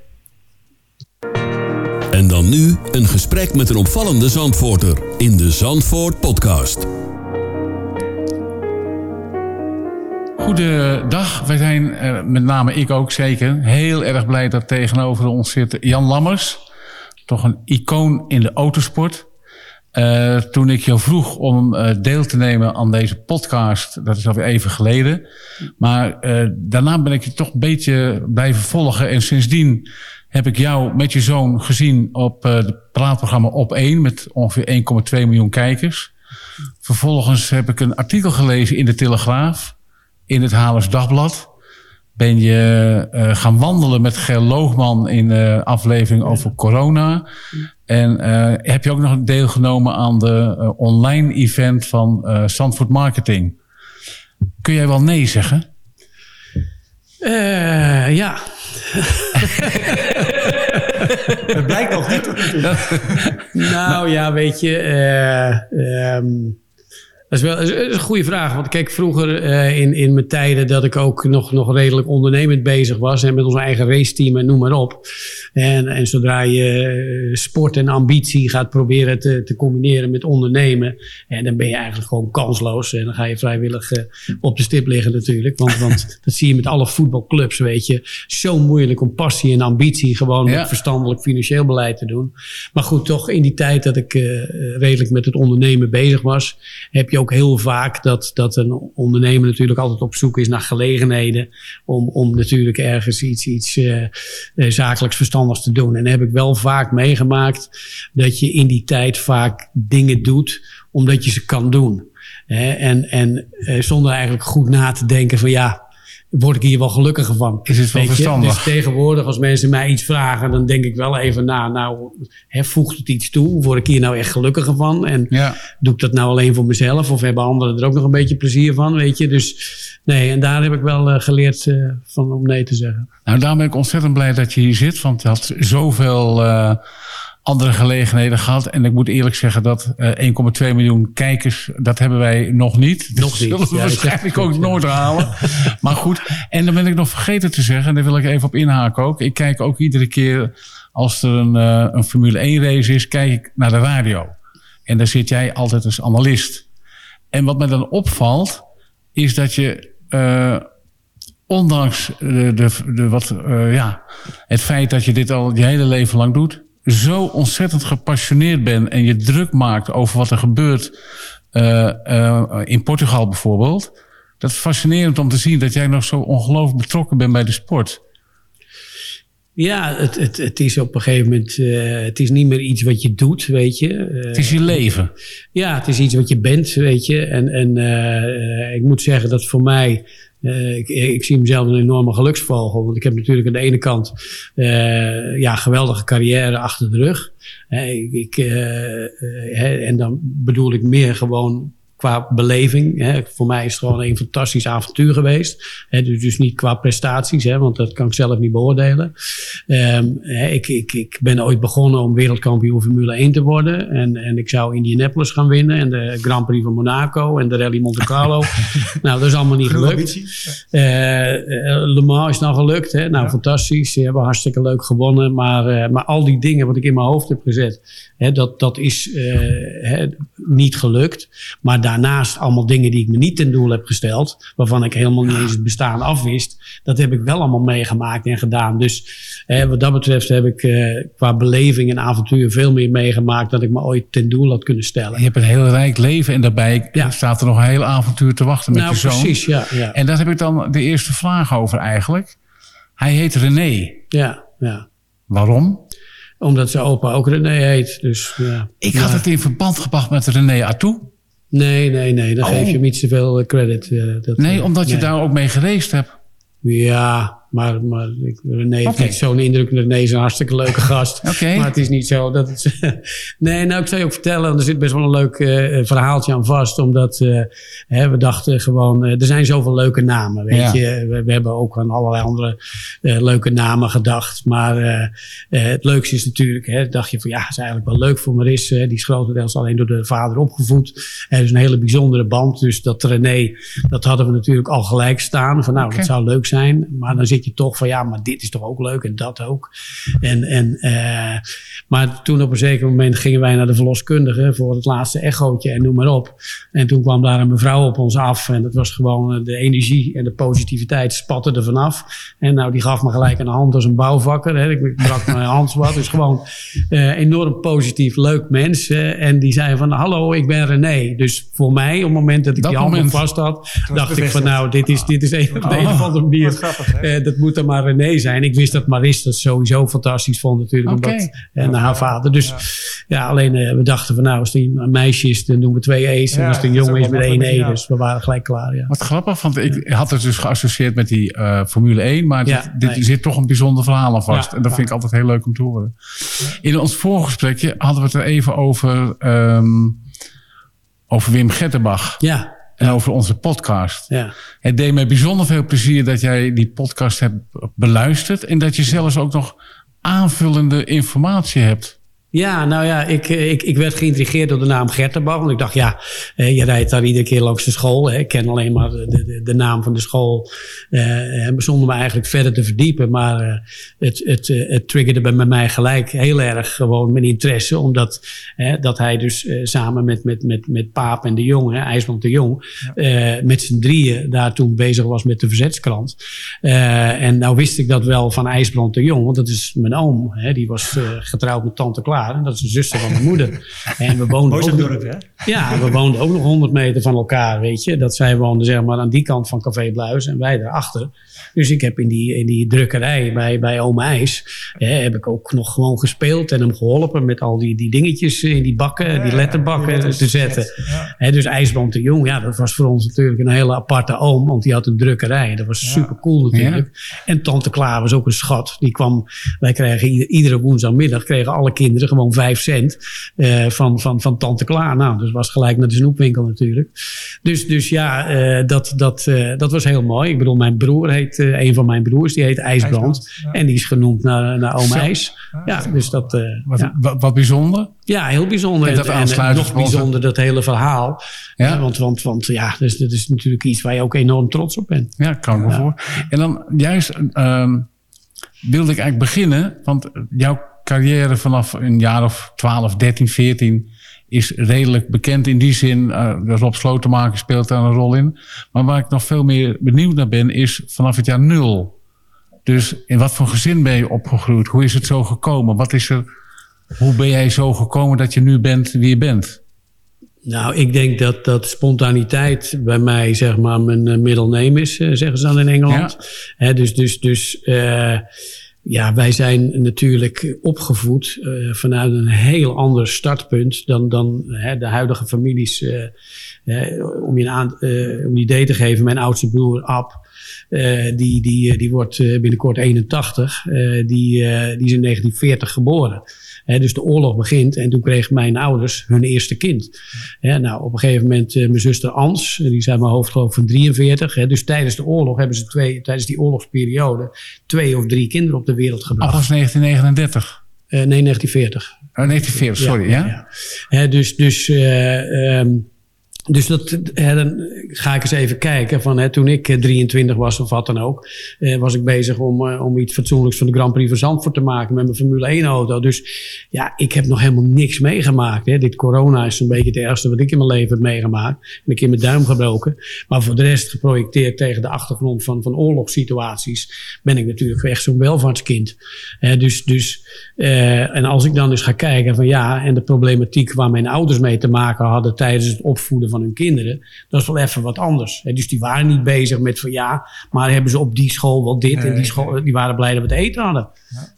En dan nu een gesprek met een opvallende Zandvoorter in de Zandvoort podcast. Goedendag, wij zijn, met name ik ook zeker, heel erg blij dat tegenover ons zit Jan Lammers toch een icoon in de autosport. Uh, toen ik jou vroeg om uh, deel te nemen aan deze podcast, dat is alweer even geleden. Maar uh, daarna ben ik je toch een beetje blijven volgen. En sindsdien heb ik jou met je zoon gezien op het praatprogramma Op 1 met ongeveer 1,2 miljoen kijkers. Vervolgens heb ik een artikel gelezen in de Telegraaf, in het Halers Dagblad ben je uh, gaan wandelen met Ger Loogman in de aflevering over corona. En uh, heb je ook nog deelgenomen aan de uh, online event van uh, Zandvoort Marketing. Kun jij wel nee zeggen? ja. Dat blijkt nog niet. nou ja, weet je... Um, dat is wel dat is een goede vraag. Want kijk, vroeger uh, in, in mijn tijden dat ik ook nog, nog redelijk ondernemend bezig was. En met ons eigen raceteam en noem maar op. En, en zodra je sport en ambitie gaat proberen te, te combineren met ondernemen. En dan ben je eigenlijk gewoon kansloos. En dan ga je vrijwillig uh, op de stip liggen natuurlijk. Want, want dat zie je met alle voetbalclubs, weet je. Zo moeilijk om passie en ambitie gewoon ja. met verstandelijk financieel beleid te doen. Maar goed, toch in die tijd dat ik uh, redelijk met het ondernemen bezig was. Heb je ook heel vaak dat, dat een ondernemer natuurlijk altijd op zoek is naar gelegenheden. Om, om natuurlijk ergens iets, iets uh, zakelijks verstandigs te doen. En heb ik wel vaak meegemaakt dat je in die tijd vaak dingen doet omdat je ze kan doen. Hè? En, en uh, zonder eigenlijk goed na te denken van ja, word ik hier wel gelukkiger van. Is het wel verstandig? Dus tegenwoordig als mensen mij iets vragen, dan denk ik wel even na, nou, hè, voegt het iets toe? Word ik hier nou echt gelukkiger van? En Ja. doe ik dat nou alleen voor mezelf? Of hebben anderen er ook nog een beetje plezier van? Weet je, dus nee, en daar heb ik wel eh, geleerd eh, van om nee te zeggen. Nou, daarom ben ik ontzettend blij dat je hier zit. Want je had zoveel uh, andere gelegenheden gehad. En ik moet eerlijk zeggen dat uh, 1,2 miljoen kijkers, dat hebben wij nog niet. Nog dat niet. zullen we Ja, waarschijnlijk ook nooit halen. maar goed, en dan ben ik nog vergeten te zeggen, en daar wil ik even op inhaken ook. Ik kijk ook iedere keer als er een, uh, een Formule 1 race is, kijk ik naar de radio. En daar zit jij altijd als analist. En wat me dan opvalt, is dat je... Uh, ondanks de, de, de wat, ja, het feit dat je dit al je hele leven lang doet, zo ontzettend gepassioneerd bent en je druk maakt over wat er gebeurt uh, uh, in Portugal bijvoorbeeld. Dat is fascinerend om te zien dat jij nog zo ongelooflijk betrokken bent bij de sport. Ja, het, het, het is op een gegeven moment, uh, het is niet meer iets wat je doet, weet je. Uh, het is je leven. Ja, het is iets wat je bent, weet je. En, en uh, ik moet zeggen dat voor mij, ik, ik, zie mezelf een enorme geluksvogel. Want ik heb natuurlijk aan de ene kant ja, geweldige carrière achter de rug. ik, ik en dan bedoel ik meer gewoon qua beleving. Hè. Voor mij is het gewoon een fantastisch avontuur geweest. Hè. Dus, dus niet qua prestaties, hè, want dat kan ik zelf niet beoordelen. Um, hè, ik, ik, ik ben ooit begonnen om wereldkampioen Formule 1 te worden. En, en ik zou Indianapolis gaan winnen. En de Grand Prix van Monaco en de Rally Monte Carlo. nou, dat is allemaal niet gelukt. Uh, Le Mans is nou gelukt. Hè. Nou, ja. fantastisch. Ze hebben hartstikke leuk gewonnen. Maar, uh, maar al die dingen wat ik in mijn hoofd heb gezet, hè, dat, dat is uh, hè, niet gelukt. Maar daarnaast allemaal dingen die ik me niet ten doel heb gesteld, waarvan ik helemaal niet eens het bestaan afwist, dat heb ik wel allemaal meegemaakt en gedaan. Dus wat dat betreft heb ik qua beleving en avontuur veel meer meegemaakt dan ik me ooit ten doel had kunnen stellen. Je hebt een heel rijk leven en daarbij staat er nog een heel avontuur te wachten met nou, je zoon. Precies, ja, ja. En daar heb ik dan de eerste vraag over eigenlijk. Hij heet René. Ja, ja. Waarom? Omdat zijn opa ook René heet. Dus, ja. Ik had het in verband gebracht met René Atou. Nee, nee, nee. Dan geef je oh. hem niet zoveel credit. Uh, dat, nee, omdat je daar ook mee gereisd hebt. Ja, maar, maar René heeft okay. niet zo'n indruk. René is een hartstikke leuke gast. Maar het is niet zo dat het... nee, nou, ik zou je ook vertellen. Er zit best wel een leuk uh, verhaaltje aan vast. Omdat uh, hè, we dachten gewoon... Uh, er zijn zoveel leuke namen, weet je. We, we, hebben ook aan allerlei andere leuke namen gedacht. Maar het leukste is natuurlijk... Hè, dacht je van ja, het is eigenlijk wel leuk voor Maris. die is grotendeels alleen door de vader opgevoed. Er is een hele bijzondere band. Dus dat René, dat hadden we natuurlijk al gelijk staan. Van nou, okay. dat zou leuk zijn. Maar dan zit je toch van ja, maar dit is toch ook leuk en dat ook. En, en, uh, maar toen op een zeker moment gingen wij naar de verloskundige voor het laatste echootje en noem maar op. En toen kwam daar een mevrouw op ons af en dat was gewoon eh, de energie en de positiviteit spatte er vanaf. En nou, die gaf me gelijk een hand als een bouwvakker. Hè. Ik brak mijn hand wat. Dus gewoon uh, enorm positief, leuk mens. en die zei van hallo, ik ben René. Dus voor mij, op het moment dat ik die hand vast had, dacht ik van nou, dit is, dit is een, op de een of andere manier. Grappig, dat moet er maar René zijn. Ik wist dat Maris dat sowieso fantastisch vond natuurlijk. Omdat, en haar vader. Dus ja, alleen uh, we dachten van nou, als die een meisje is, dan doen we twee E's. en als het een jongen is, met één E. Dus we waren gelijk klaar. Ja. Wat grappig, want ik had het dus geassocieerd met die uh, Formule 1. Maar dit, dit zit toch een bijzonder verhaal aan vast. en dat vind ik altijd heel leuk om te horen. In ons voorgesprekje hadden we het er even over, um, over Wim Gettenbach. Ja en over onze podcast. Ja. Het deed mij bijzonder veel plezier dat jij die podcast hebt beluisterd. En dat je zelfs ook nog aanvullende informatie hebt. Ja, nou ja, ik, eh, ik, ik werd geïntrigeerd door de naam Gertenbach. Want ik dacht, ja, eh, je rijdt daar iedere keer langs de school. Hè. Ik ken alleen maar de, de, de naam van de school. Uh, zonder me eigenlijk verder te verdiepen. Maar uh, het, het, het triggerde bij mij gelijk heel erg gewoon mijn interesse. Omdat dat hij dus samen met, met, met, met Paap en de Jong, hè, IJsland de Jong, ja. met z'n drieën daar toen bezig was met de verzetskrant. en nou wist ik dat wel van IJsbrand de Jong, want dat is mijn oom. Hè, die was getrouwd met tante Klaar. Dat is de zuster van mijn moeder. En we woonden ook, dorp, hè? Ja, we woonden ook nog 100 meter van elkaar, weet je. Dat zij woonden zeg maar aan die kant van Café Bluis en wij daarachter. Dus ik heb in die, in die drukkerij bij, bij Ome IJs, hè, heb ik ook nog gewoon gespeeld en hem geholpen met al die, die dingetjes in die bakken, die letterbakken te zetten. Hè, dus IJsband de Jong, ja, dat was voor ons natuurlijk een hele aparte oom, want die had een drukkerij. Dat was super cool natuurlijk. En Tante Klaar was ook een schat. Die kwam, wij kregen iedere woensdagmiddag kregen alle kinderen gewoon vijf cent uh, van, van, van Tante Klaar. Nou, dus was gelijk naar de snoepwinkel natuurlijk. Dus, dus ja, uh, dat, dat, uh, dat was heel mooi. Ik bedoel, mijn broer heet, een van mijn broers, die heet IJsbrand. En die is genoemd naar, naar Oom IJs. Ja, dus dat... Wat, wat, wat, bijzonder. Ja, heel bijzonder. En, dat en, nog bijzonder, dat hele verhaal. Ja. want, want, want ja, dus, dat is natuurlijk iets waar je ook enorm trots op bent. Ja, kan ik me voor. En dan juist... Um, wilde ik eigenlijk beginnen, want jouw carrière vanaf een jaar of 12, 13, 14 is redelijk bekend in die zin. Uh, Rob Slotenmaker speelt daar een rol in. Maar waar ik nog veel meer benieuwd naar ben, is vanaf het jaar nul. Dus in wat voor gezin ben je opgegroeid? Hoe is het zo gekomen? Wat is er, hoe ben jij zo gekomen dat je nu bent wie je bent? Nou, ik denk dat, dat spontaniteit bij mij, zeg maar, mijn middle name is, uh, zeggen ze dan in Engeland. Ja. dus, dus, dus, ja, wij zijn natuurlijk opgevoed uh, vanuit een heel ander startpunt dan, dan hè, de huidige families. Uh, om je een, uh, om een idee te geven, mijn oudste broer Ab, die, die, die wordt binnenkort 81, die, die is in 1940 geboren dus de oorlog begint en toen kregen mijn ouders hun eerste kind. nou, op een gegeven moment uh, mijn zuster Ans, die zijn mijn hoofd geloof van 43. dus tijdens de oorlog hebben ze twee, tijdens die oorlogsperiode twee of drie kinderen op de wereld gebracht. Augustus 1939? Uh, nee, 1940. Oh, 1940, sorry, ja. ja? dus dus uh, um, dus dat, dan ga ik eens even kijken. Van, hè, toen ik 23 eh, was of wat dan ook, eh, was ik bezig om, eh, om iets fatsoenlijks van de Grand Prix van Zandvoort te maken met mijn Formule 1 auto. Dus ja, ik heb nog helemaal niks meegemaakt. Hè. Dit corona is een beetje het ergste wat ik in mijn leven heb meegemaakt. En ik heb mijn duim gebroken. Maar voor de rest geprojecteerd tegen de achtergrond van, van oorlogssituaties ben ik natuurlijk echt zo'n welvaartskind. dus, dus, uh, en als ik dan eens ga kijken van ja, en de problematiek waar mijn ouders mee te maken hadden tijdens het opvoeden van hun kinderen, dat is wel even wat anders. Dus die waren niet bezig met van ja, maar hebben ze op die school wel dit en die school, die waren blij dat we het eten hadden.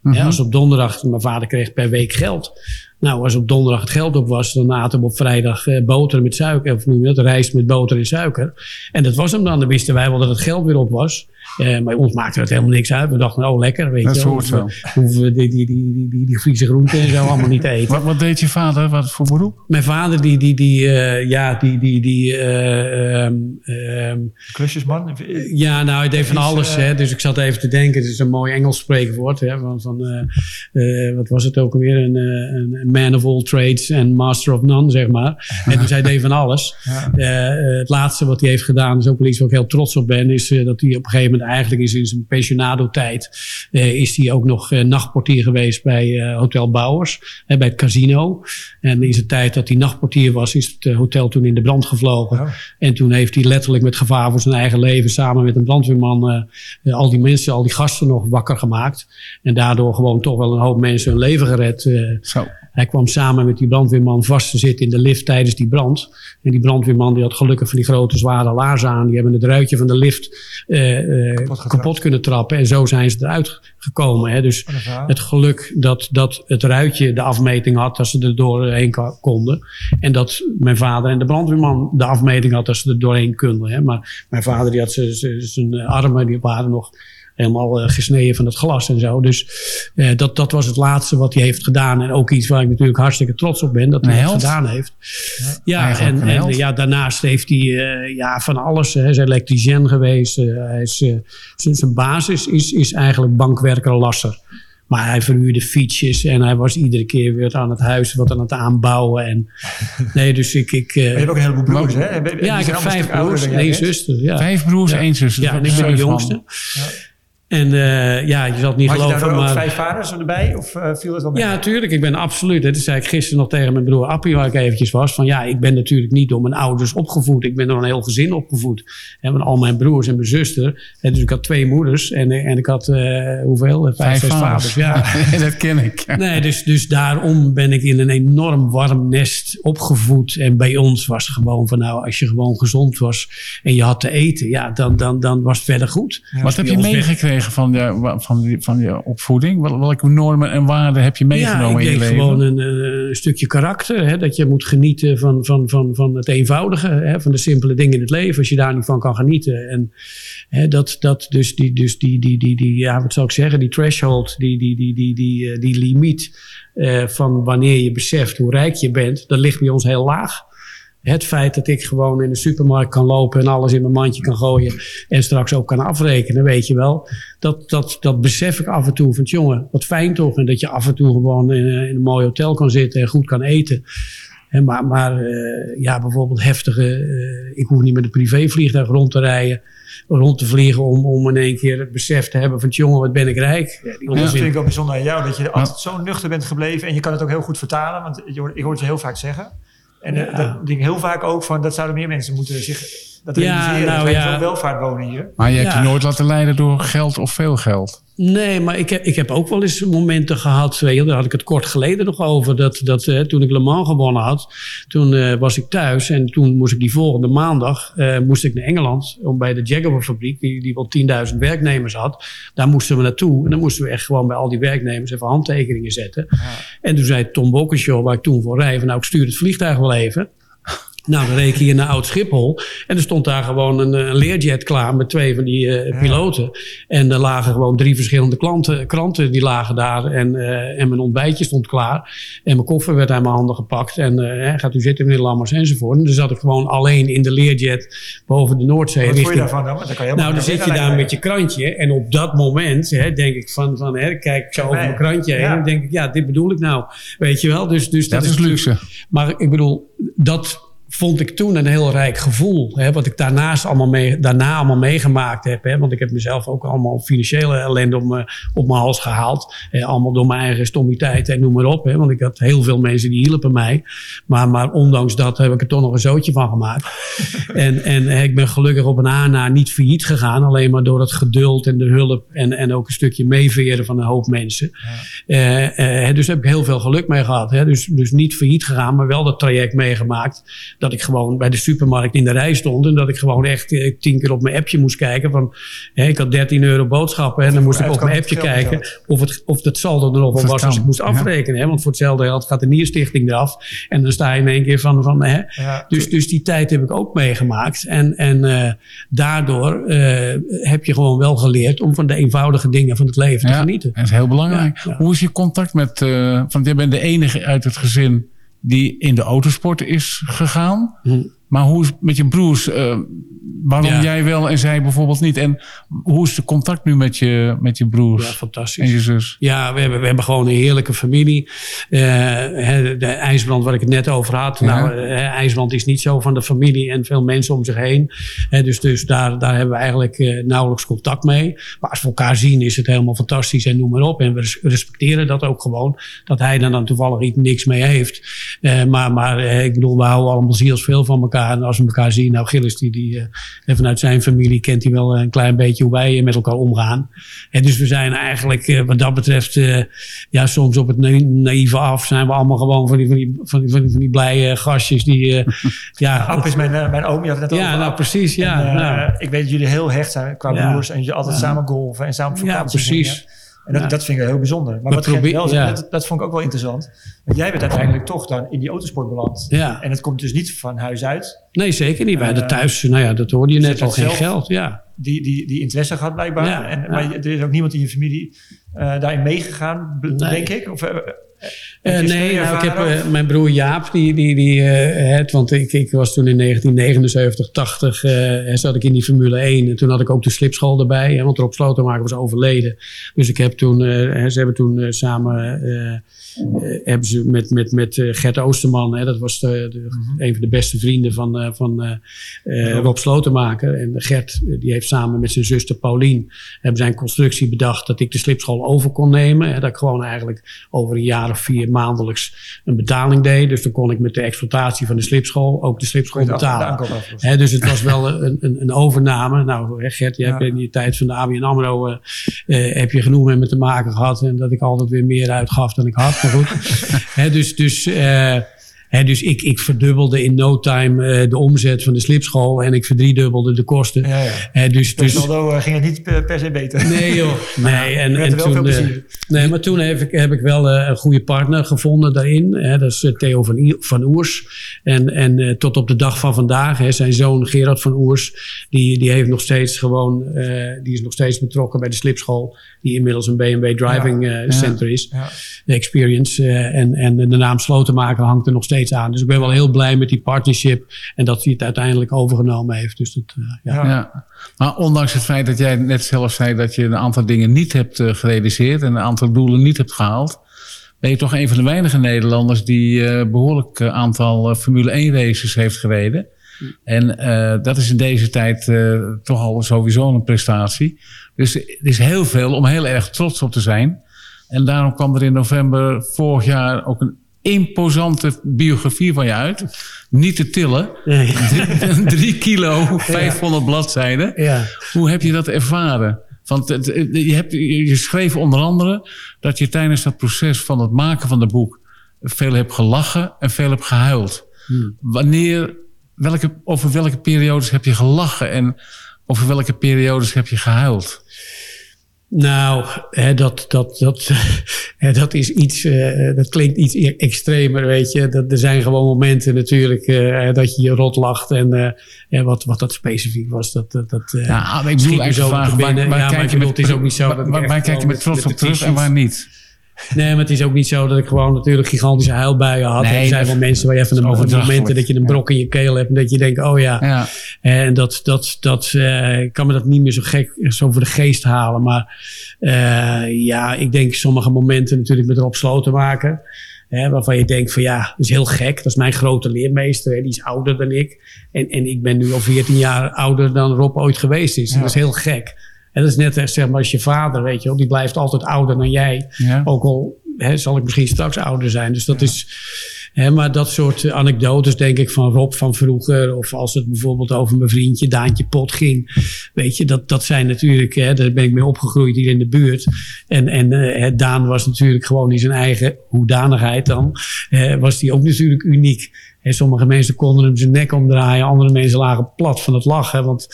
Ja. als op donderdag, mijn vader kreeg per week geld. Nou, als op donderdag het geld op was, dan aten we op vrijdag eh, boter met suiker. Of noem je dat, rijst met boter en suiker. En dat was hem dan. Dan wisten wij wel dat het geld weer op was. Uh, maar ons maakte het helemaal niks uit. We dachten, oh lekker, weet dat je wel. Hoeven we die, die, die, die, die, die Friese groenten en zo allemaal niet te eten. wat, wat deed je vader? Wat voor beroep? Mijn vader, die, die, die, uh, ja, die, die, die uh, um, Klusjesman? Ja, nou, hij deed van alles. Hè, dus ik zat even te denken, het is een mooi Engels spreekwoord. Hè, van, van wat was het ook alweer? Een, een man of all trades and master of none, zeg maar. En dus hij deed van alles. Ja. het laatste wat hij heeft gedaan, is ook wel iets waar ik heel trots op ben, is dat hij op een gegeven moment eigenlijk is in zijn pensionado-tijd, uh, is hij ook nog uh, nachtportier geweest bij uh, Hotel Bouwers, bij het casino. En in zijn tijd dat hij nachtportier was, is het hotel toen in de brand gevlogen. En toen heeft hij letterlijk met gevaar voor zijn eigen leven, samen met een brandweerman, al die mensen, al die gasten nog wakker gemaakt. En daardoor gewoon toch wel een hoop mensen hun leven gered. Zo. Hij kwam samen met die brandweerman vast te zitten in de lift tijdens die brand. En die brandweerman die had gelukkig van die grote zware laarzen aan. Die hebben het ruitje van de lift uh, uh, kapot, kunnen trappen. En zo zijn ze eruit gekomen. Hè. Dus het geluk dat, dat het ruitje de afmeting had, dat ze er doorheen konden. En dat mijn vader en de brandweerman de afmeting had, dat ze er doorheen konden. Hè. Maar mijn vader die had zijn armen, die waren nog helemaal uh, gesneden van het glas en zo. Dus uh, dat, dat was het laatste wat hij heeft gedaan. En ook iets waar ik natuurlijk hartstikke trots op ben dat hij het gedaan heeft. Ja, ja en, en ja, daarnaast heeft hij uh, ja, van alles. Hij is elektricien geweest. hij is, zijn basis is, is eigenlijk bankwerker lasser. Maar hij verhuurde fietsjes en hij was iedere keer weer aan het huis wat aan het aanbouwen. En, nee, dus ik... ik maar je hebt ook een heleboel broers, hè? Ja, ik heb vijf broers en één zuster. Ja. Vijf broers en één zuster. Ja, en ik ben de jongste. Ja. En uh, ja, je zal het niet Had geloven. Had je daar ook vijf vaders erbij? Of uh, viel het wel mee? Ja, natuurlijk. Ik ben absoluut. Dat zei ik gisteren nog tegen mijn broer Appie, waar ik eventjes was. Van ja, ik ben natuurlijk niet door mijn ouders opgevoed. Ik ben door een heel gezin opgevoed. En van al mijn broers en mijn zuster. En dus ik had twee moeders. En, en ik had, uh, hoeveel? Vijf, vijf vaders. Ja, dat ken ik. Nee, dus, dus daarom ben ik in een enorm warm nest opgevoed. En bij ons was het gewoon van nou, als je gewoon gezond was en je had te eten. Ja, dan, dan, dan was het verder goed. Ja. Wat heb je meegekregen? Van je, van, van je opvoeding? Welke normen en waarden heb je meegenomen ja, in je leven? gewoon een, een, stukje karakter. Hè? Dat je moet genieten van, van, van, van het eenvoudige. Hè? Van de simpele dingen in het leven. Als je daar niet van kan genieten. En hè, dat, dat dus die, dus die, die, die, die, ja, wat zou ik zeggen? Die threshold, die, die, die, die, die, die limiet uh, van wanneer je beseft hoe rijk je bent. Dat ligt bij ons heel laag. Het feit dat ik gewoon in de supermarkt kan lopen en alles in mijn mandje kan gooien en straks ook kan afrekenen, weet je wel. Dat, dat, dat besef ik af en toe van, jongen, wat fijn toch. En dat je af en toe gewoon in, in een mooi hotel kan zitten en goed kan eten. En maar maar uh, ja, bijvoorbeeld heftige, uh, ik hoef niet met een privévliegtuig rond te rijden, rond te vliegen om, om in één keer het besef te hebben van, jongen, wat ben ik rijk. Ja, die dat vind ik ook bijzonder aan jou, dat je altijd zo nuchter bent gebleven en je kan het ook heel goed vertalen, want ik hoor het je heel vaak zeggen. En ja. dat denk ik heel vaak ook van, dat zouden meer mensen moeten zich dat realiseren. Ja, nou, ja. welvaart wonen hier. Maar je hebt je nooit laten leiden door geld of veel geld? Nee, maar ik heb, ik heb ook wel eens momenten gehad. Weet daar had ik het kort geleden nog over. Dat, dat uh, toen ik Le Mans gewonnen had. Toen uh, was ik thuis. En toen moest ik die volgende maandag. Uh, moest ik naar Engeland. Om bij de Jaguar fabriek. Die, die wel 10.000 werknemers had. Daar moesten we naartoe. En dan moesten we echt gewoon bij al die werknemers even handtekeningen zetten. Ja. En toen zei Tom Bokkenshow, waar ik toen voor rij. Van, nou, ik stuur het vliegtuig wel even. Nou, dan reed ik hier naar Oud Schiphol. En er stond daar gewoon een, een leerjet klaar met twee van die uh, piloten. En er lagen gewoon drie verschillende klanten, kranten die lagen daar. En, uh, en mijn ontbijtje stond klaar. En mijn koffer werd aan mijn handen gepakt. En uh, gaat u zitten, meneer Lammers, enzovoort. En dan zat ik gewoon alleen in de leerjet boven de Noordzee. Wat vond je daarvan dan? dan kan je nou, dan zit je daar met je krantje. En op dat moment hè, denk ik van, van hè, kijk ik zo over mijn krantje heen. Ja. En denk ik, ja, dit bedoel ik nou. Weet je wel? Dus, dus dat, dat is luxe. Maar ik bedoel, dat vond ik toen een heel rijk gevoel. Hè, wat ik daarnaast allemaal mee, daarna allemaal meegemaakt heb. Hè, want ik heb mezelf ook allemaal financiële ellende op, me, op mijn hals gehaald. Hè, allemaal door mijn eigen stommiteit en noem maar op. Hè, want ik had heel veel mensen die hielpen mij. Maar, maar ondanks dat heb ik er toch nog een zootje van gemaakt. en, en ik ben gelukkig op een ANA niet failliet gegaan. Alleen maar door het geduld en de hulp. En, en ook een stukje meeveren van een hoop mensen. Ja. Uh, dus daar heb ik heel veel geluk mee gehad. Hè. Dus, dus niet failliet gegaan, maar wel dat traject meegemaakt dat ik gewoon bij de supermarkt in de rij stond. En dat ik gewoon echt eh, tien keer op mijn appje moest kijken. Van, hè, ik had 13 euro boodschappen. En dan moest ik op mijn appje kijken of het, of het saldo er nog wel was als ik moest afrekenen. Hè, want voor hetzelfde geld gaat de Nierstichting eraf. En dan sta je in één keer van... van hè. dus, dus die tijd heb ik ook meegemaakt. En, en uh, daardoor uh, heb je gewoon wel geleerd om van de eenvoudige dingen van het leven te genieten. Dat is heel belangrijk. Hoe is je contact met... Uh, want je bent de enige uit het gezin die in de autosport is gegaan. Hm. Maar hoe is het met je broers? Uh, waarom jij wel en zij bijvoorbeeld niet? En hoe is de contact nu met je, met je broers? Ja, fantastisch. En je zus? Ja, we hebben, we hebben gewoon een heerlijke familie. Uh, de IJsbrand waar ik het net over had. Ja. Nou, uh, IJsbrand is niet zo van de familie en veel mensen om zich heen. dus dus daar, daar hebben we eigenlijk nauwelijks contact mee. Maar als we elkaar zien is het helemaal fantastisch en noem maar op. En we respecteren dat ook gewoon. Dat hij dan, dan toevallig niks mee heeft. maar maar ik bedoel, we houden allemaal zielsveel van elkaar. En als we elkaar zien, nou Gilles, die, die, uh, vanuit zijn familie kent hij wel een klein beetje hoe wij met elkaar omgaan. En dus we zijn eigenlijk wat dat betreft, ja, soms op het naïeve af zijn we allemaal gewoon van die, van die, van die, van die, van die blije gastjes die, ja. Ap is mijn, mijn oom, je had het net Ja, over nou precies, ja. En, nou. Ik weet dat jullie heel hecht zijn qua broers en je altijd samen golven en samen vakantie Ja, precies. En dat, ja. dat vind ik heel bijzonder. Maar wat Gert wel zegt, dat, dat, vond ik ook wel interessant. Want jij bent uiteindelijk toch dan in die autosport beland. Ja. En het komt dus niet van huis uit. Nee, zeker niet. Wij hadden thuis, nou ja, dat hoorde je net al, geen geld. Ja. Die, die, die interesse gehad blijkbaar. Ja, en, Maar er is ook niemand in je familie uh, daarin meegegaan, nee. denk ik. Of, uh, uh, nee, nou, ik heb uh, mijn broer Jaap, die, die, die uh, het, want ik, ik was toen in 1979, 80, zat ik in die Formule 1. En toen had ik ook de slipschool erbij, hè, want Rob Slotenmaker was overleden. Dus ik heb toen, ze hebben toen samen, hebben ze met, met, met Gert Oosterman, hè, dat was de, de, mm-hmm. een van de beste vrienden van, van Rob Slotenmaker. En Gert, die heeft samen met zijn zuster Paulien, hebben zijn constructie bedacht dat ik de slipschool over kon nemen. Hè, dat ik gewoon eigenlijk over een jaar of vier maandelijks een betaling deed. Dus dan kon ik met de exploitatie van de slipschool ook de slipschool betalen. He, dus het was wel een, een, een overname. Nou, Gert, je ja. hebt in die tijd van de ABN AMRO uh, uh, heb je genoeg met me te maken gehad. En dat ik altijd weer meer uitgaf dan ik had. Maar goed. He, dus dus uh, He, dus ik, ik verdubbelde in no time uh, de omzet van de slipschool en ik verdriedubbelde de kosten. Ja, ja. He, dus, dus, uh, ging het niet per, per se beter. Nee joh. Nee, en, en toen, uh, nee, maar toen heb ik, heb ik wel een goede partner gevonden daarin. Dat is Theo van, van Oers. En, en tot op de dag van vandaag, zijn zoon Gerard van Oers, die, die heeft nog steeds gewoon, die is nog steeds betrokken bij de slipschool. Die inmiddels een BMW Driving ja. Center is. Experience. en, en de naam Slotenmaker hangt er nog steeds aan. Dus ik ben wel heel blij met die partnership en dat hij het uiteindelijk overgenomen heeft. Dus dat, uh, ja. ja. Maar ondanks het feit dat jij net zelf zei dat je een aantal dingen niet hebt uh, gerealiseerd en een aantal doelen niet hebt gehaald, ben je toch een van de weinige Nederlanders die uh, behoorlijk aantal Formule 1 races heeft gereden. En dat is in deze tijd toch al sowieso een prestatie. Dus er is heel veel om heel erg trots op te zijn. En daarom kwam er in november vorig jaar ook een imposante biografie van je uit. Niet te tillen. Nee. Drie, kilo, 500 ja. bladzijden. Ja. Hoe heb je dat ervaren? Want het, je, hebt, je schreef onder andere dat je tijdens dat proces van het maken van het boek veel hebt gelachen en veel hebt gehuild. Hmm. Wanneer, welke, over welke periodes heb je gelachen en over welke periodes heb je gehuild? Nou, hè, dat, dat, dat, hè, dat is iets, uh, dat klinkt iets e-, extremer, weet je. Dat, er zijn gewoon momenten natuurlijk uh, dat je je rot lacht. En uh, wat, wat dat specifiek was, dat... dat, dat ja, ik bedoel eigenlijk vragen, waar, waar, ja, kijk je met, het is ook niet zo... Waar, waar, waar kijk je met trots op terug en waar niet? Nee, maar het is ook niet zo dat ik gewoon natuurlijk gigantische huilbuien had. Nee, er zijn wel mensen waar je even een momenten dat je een brok in je keel hebt en dat je denkt, oh ja. ja. En dat, dat, dat, uh, ik kan me dat niet meer zo gek, zo voor de geest halen. Maar uh, ja, ik denk sommige momenten natuurlijk met erop sloten maken. Hè, waarvan je denkt van ja, dat is heel gek. Dat is mijn grote leermeester. Hè, die is ouder dan ik. En, en ik ben nu al 14 jaar ouder dan Rob ooit geweest is. Dat is heel gek. En dat is net zeg maar als je vader, weet je wel. Die blijft altijd ouder dan jij. Ook al hè, zal ik misschien straks ouder zijn. Dus dat is maar dat soort anekdotes, denk ik, van Rob van vroeger. Of als het bijvoorbeeld over mijn vriendje Daantje Pot ging. Weet je, dat, dat zijn natuurlijk, hè, daar ben ik mee opgegroeid hier in de buurt. En, en uh, Daan was natuurlijk gewoon in zijn eigen hoedanigheid dan. Was die ook natuurlijk uniek. En sommige mensen konden hem zijn nek omdraaien. Andere mensen lagen plat van het lachen. Want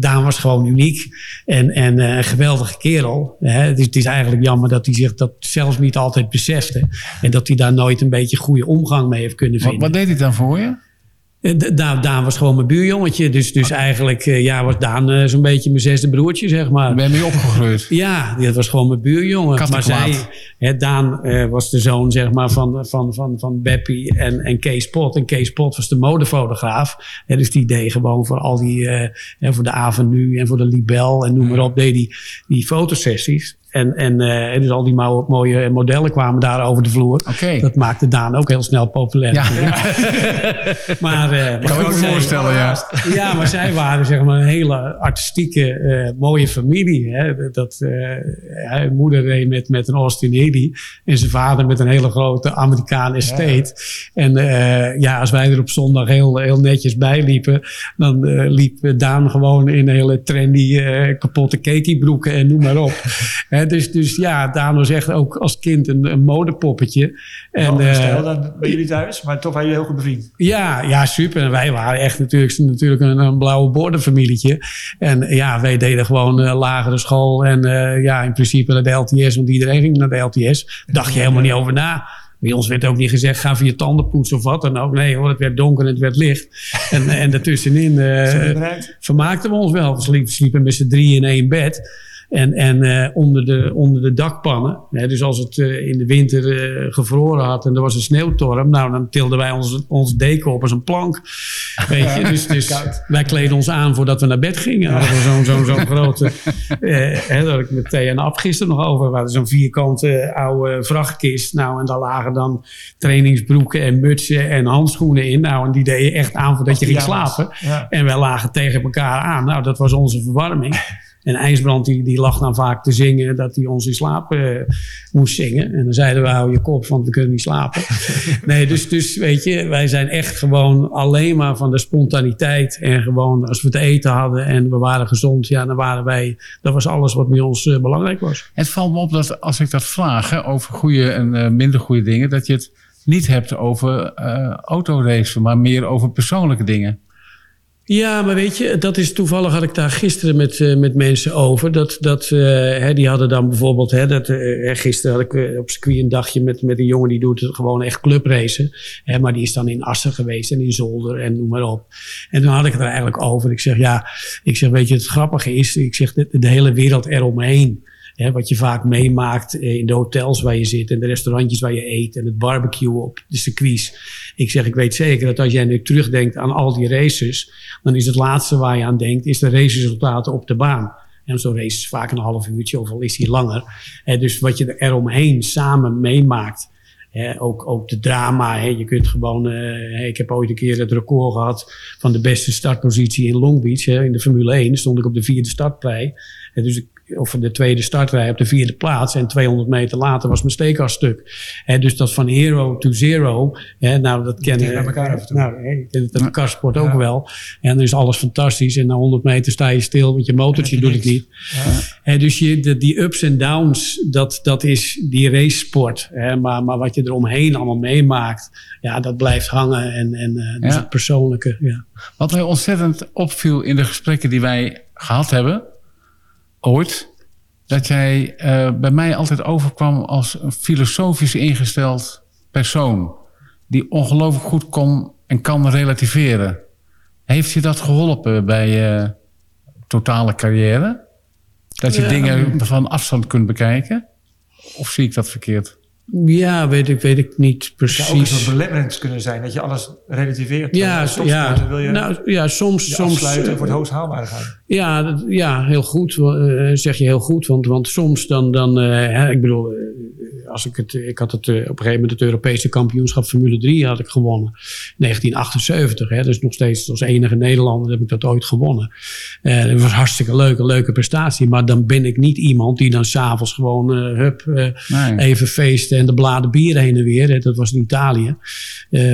Daan was gewoon uniek. En, en uh, een geweldige kerel. Hè. Het, is, het, is, eigenlijk jammer dat hij zich dat zelfs niet altijd besefte. En dat hij daar nooit een beetje goede omgang mee heeft kunnen vinden. Wat, wat deed hij dan voor je? Eh, Daan, Daan, was gewoon mijn buurjongetje. Dus, dus oh. eigenlijk uh, ja, was Daan uh, zo'n beetje mijn zesde broertje, zeg maar. Ben je opgegroeid? Ja, dat was gewoon mijn buurjongen. Maar zij, hè, Daan uh, was de zoon zeg maar, van, van, van, van Beppie en, en Kees Pot. En Kees Pot was de modefotograaf. Hè, dus die deed gewoon voor al die... voor de Avenue en voor de Libel en noem maar op... deed die, die fotosessies. En, en uh, dus al die mooie modellen kwamen daar over de vloer. Okay. Dat maakte Daan ook heel snel populair. Ja. maar, uh, kan ik me voorstellen, ja. Ja, maar zij waren zeg maar een hele artistieke, uh, mooie familie. Hè? Dat, moeder reed met, met een Austin Healey en zijn vader met een hele grote Amerikaan estate. Ja. En ja, als wij er op zondag heel, heel netjes bij liepen, dan liep Daan gewoon in hele trendy, kapotte kekiebroeken en noem maar op dus, dus ja, Daan was echt ook als kind een, een modepoppetje. En, oh, stijl dan bij jullie thuis, maar toch waren jullie heel goed bevriend. Ja, ja, super. En wij waren echt natuurlijk, natuurlijk een, een blauwe bordenfamilietje. En ja, wij deden gewoon uh, lagere school. En uh, ja, in principe naar de LTS, want iedereen ging naar de LTS. Dacht je helemaal niet over na. Bij ons werd ook niet gezegd, ga via je tanden poetsen of wat dan ook. Nee hoor, het werd donker en het werd licht. En, en daartussenin uh, vermaakten we ons wel. We sliepen, sliepen met z'n drie in één bed. En, en uh, onder, de, onder de dakpannen. Hè, dus als het uh, in de winter uh, gevroren had en er was een sneeuwtorm. Nou, dan tilden wij ons, ons deken op als een plank. Weet je, dus, dus wij kleden ons aan voordat we naar bed gingen. Hadden we zo'n zo'n zo'n grote... hè, dat ik met Thea en Ab gisteren nog over. We hadden zo'n vierkante oude vrachtkist. Nou, en daar lagen dan trainingsbroeken en mutsen en handschoenen in. Nou, en die deden echt aan voordat je ging slapen. Ja. En wij lagen tegen elkaar aan. Nou, dat was onze verwarming. En IJsbrand die, die lag dan vaak te zingen dat hij ons in slaap uh, moest zingen. En dan zeiden we, hou je kop, want we kunnen niet slapen. nee, dus, dus weet je, wij zijn echt gewoon alleen maar van de spontaniteit. En gewoon als we te eten hadden en we waren gezond, ja, dan waren wij, dat was alles wat bij ons uh, belangrijk was. Het valt me op dat als ik dat vraag hè, over goede en uh, minder goede dingen, dat je het niet hebt over autoracen, maar meer over persoonlijke dingen. Ja, maar weet je, dat is toevallig had ik daar gisteren met, uh, met mensen over. Dat, dat uh, hè, die hadden dan bijvoorbeeld, hè, dat, uh, gisteren had ik op circuit een dagje met, met een jongen die doet gewoon echt clubracen. Hè, maar die is dan in Assen geweest en in Zolder en noem maar op. En toen had ik het er eigenlijk over. Ik zeg, ja, ik zeg, weet je, het grappige is, ik zeg, de, de hele wereld eromheen Hè, wat je vaak meemaakt eh, in de hotels waar je zit en de restaurantjes waar je eet en het barbecue op de circuits. Ik zeg, ik weet zeker dat als jij nu terugdenkt aan al die races, dan is het laatste waar je aan denkt, is de raceresultaten op de baan. En zo'n race is vaak een half uurtje of al is die langer. dus wat je er eromheen samen meemaakt. ook, ook de drama. je kunt gewoon. Uh, ik heb ooit een keer het record gehad van de beste startpositie in Long Beach. in de Formule 1 stond ik op de vierde startprei. dus ik of de tweede startrij op de vierde plaats. En 200 meter later was mijn steekaststuk. He, dus dat van hero to zero. He, nou, dat kennen we. Nou, dat de karsport ook wel. En dan is alles fantastisch. En na 100 meter sta je stil, want je motortje doet het niet. Ja. dus je, de, die ups en downs, dat, dat is die racesport. Maar, maar wat je eromheen allemaal meemaakt, ja, dat blijft hangen. En, en uh, dus het persoonlijke. Ja. Wat mij ontzettend opviel in de gesprekken die wij gehad hebben ooit dat jij uh, bij mij altijd overkwam als een filosofisch ingesteld persoon. Die ongelooflijk goed kon en kan relativeren. Heeft je dat geholpen bij je totale carrière? Dat je ja, dingen van afstand kunt bekijken? Of zie ik dat verkeerd? Ja, weet ik, weet ik niet precies. Het zou ook een soort belemmerend kunnen zijn, dat je alles relativeert. Ja, ja, wil je nou, ja soms. Je soms voor het hoogst haalbare gaan. Ja, dat, ja heel goed, uh, zeg je heel goed. Want, want soms dan, dan uh, ik bedoel, als ik het, ik had het op een gegeven moment het Europese kampioenschap Formule 3 had ik gewonnen. 1978, hè, dus nog steeds als enige Nederlander heb ik dat ooit gewonnen. dat was hartstikke leuk, een leuke prestatie. Maar dan ben ik niet iemand die dan s'avonds gewoon, hup, even feesten en de bladen bier heen en weer. Hè, dat was in Italië,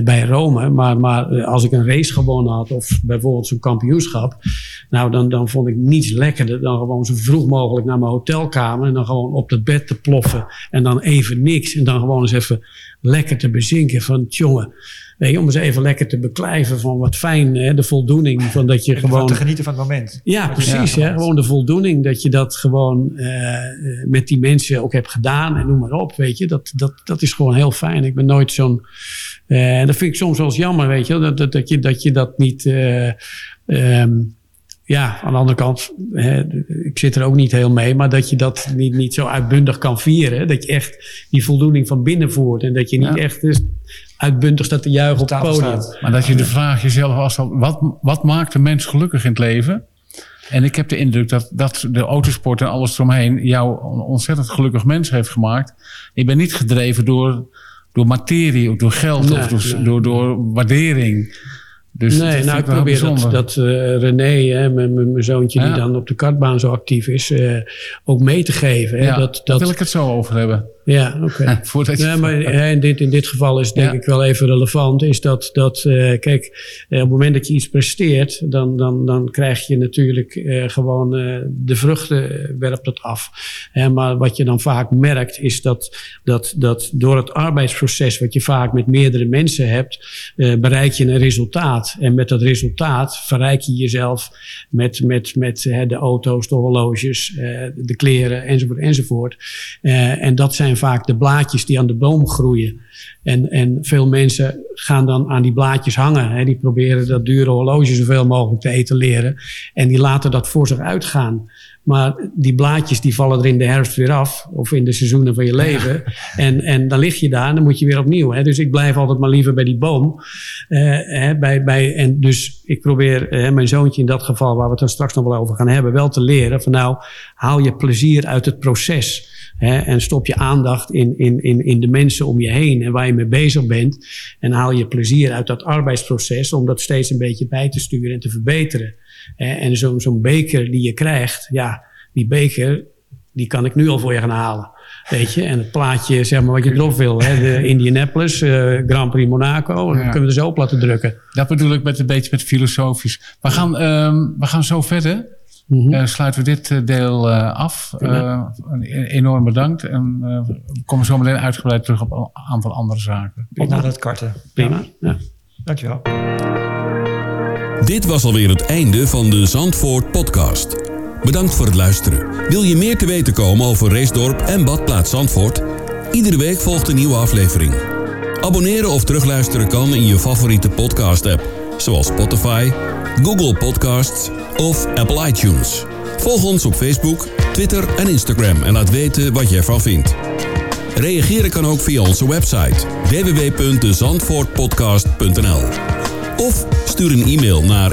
bij Rome. Maar, maar als ik een race gewonnen had of bijvoorbeeld zo'n kampioenschap. Nou, dan, dan vond ik niets lekkerder dan gewoon zo vroeg mogelijk naar mijn hotelkamer. En dan gewoon op het bed te ploffen. En dan even niks. En dan gewoon eens even lekker te bezinken van, jongen. Nee, om eens even lekker te beklijven van wat fijn, hè, de voldoening van dat je gewoon... te genieten van het moment. Ja, precies. hè, gewoon de voldoening dat je dat gewoon uh, met die mensen ook hebt gedaan en noem maar op, weet je. Dat, dat, dat is gewoon heel fijn. Ik ben nooit zo'n... Uh, en dat vind ik soms wel eens jammer, weet je, dat, dat, dat, je, dat je dat niet... Uh, um, ja, aan de andere kant, hè, ik zit er ook niet heel mee, maar dat je dat niet, niet zo uitbundig kan vieren. Dat je echt die voldoening van binnen voert en dat je niet echt dus uitbundig staat te juichen op het podium. Maar dat je de vraag jezelf afstelt, wat, wat maakt een mens gelukkig in het leven? En ik heb de indruk dat, dat de autosport en alles eromheen jou een ontzettend gelukkig mens heeft gemaakt. Je bent niet gedreven door, door materie of door geld of door, door, door waardering. Dus nee, nou ik probeer dat, dat uh, René, hè, mijn, zoontje die dan op de kartbaan zo actief is, uh, ook mee te geven. Hè, ja, dat, dat, daar wil ik het zo over hebben. Ja, oké. Okay. ja, maar in dit, in dit geval is denk ik wel even relevant. Is dat, dat uh, kijk, uh, op het moment dat je iets presteert, dan, dan, dan krijg je natuurlijk uh, gewoon de vruchten, werpt dat af. maar wat je dan vaak merkt, is dat, dat, dat door het arbeidsproces, wat je vaak met meerdere mensen hebt, bereik je een resultaat. En met dat resultaat verrijk je jezelf met, met, met de auto's, de horloges, de kleren, enzovoort, enzovoort. en dat zijn vaak de blaadjes die aan de boom groeien. En, en veel mensen gaan dan aan die blaadjes hangen. Hè. Die proberen dat dure horloge zoveel mogelijk te etaleren. En die laten dat voor zich uitgaan. Maar die blaadjes die vallen er in de herfst weer af. Of in de seizoenen van je leven. En, en dan lig je daar en dan moet je weer opnieuw. Hè. Dus ik blijf altijd maar liever bij die boom. Uh, hè, bij, bij, en dus ik probeer mijn zoontje in dat geval, waar we het dan straks nog wel over gaan hebben, wel te leren van nou, haal je plezier uit het proces. Hè, en stop je aandacht in, in, in, in de mensen om je heen en waar je mee bezig bent. En haal je plezier uit dat arbeidsproces om dat steeds een beetje bij te sturen en te verbeteren. En zo'n zo'n beker die je krijgt, ja, die beker, die kan ik nu al voor je gaan halen. Weet je, en het plaatje, zeg maar, wat je erop wil. Hè? De Indianapolis, uh, Grand Prix Monaco. Dan kunnen we er zo op laten drukken. Dat bedoel ik met een beetje met filosofisch. We gaan, um, we gaan zo verder. Mm -hmm. uh, sluiten we dit eh, deel uh, af. enorm bedankt. En we komen zo meteen uitgebreid terug op een aantal andere zaken. Op naar het karten. Prima. Ja. Dankjewel. Dit was alweer het einde van de Zandvoort podcast. Bedankt voor het luisteren. Wil je meer te weten komen over Racedorp en Badplaats Zandvoort? Iedere week volgt een nieuwe aflevering. Abonneren of terugluisteren kan in je favoriete podcast-app, zoals Spotify, Google Podcasts of Apple iTunes. Volg ons op Facebook, Twitter en Instagram en laat weten wat je ervan vindt. Reageren kan ook via onze website www.zandvoortpodcast.nl of stuur een e-mail naar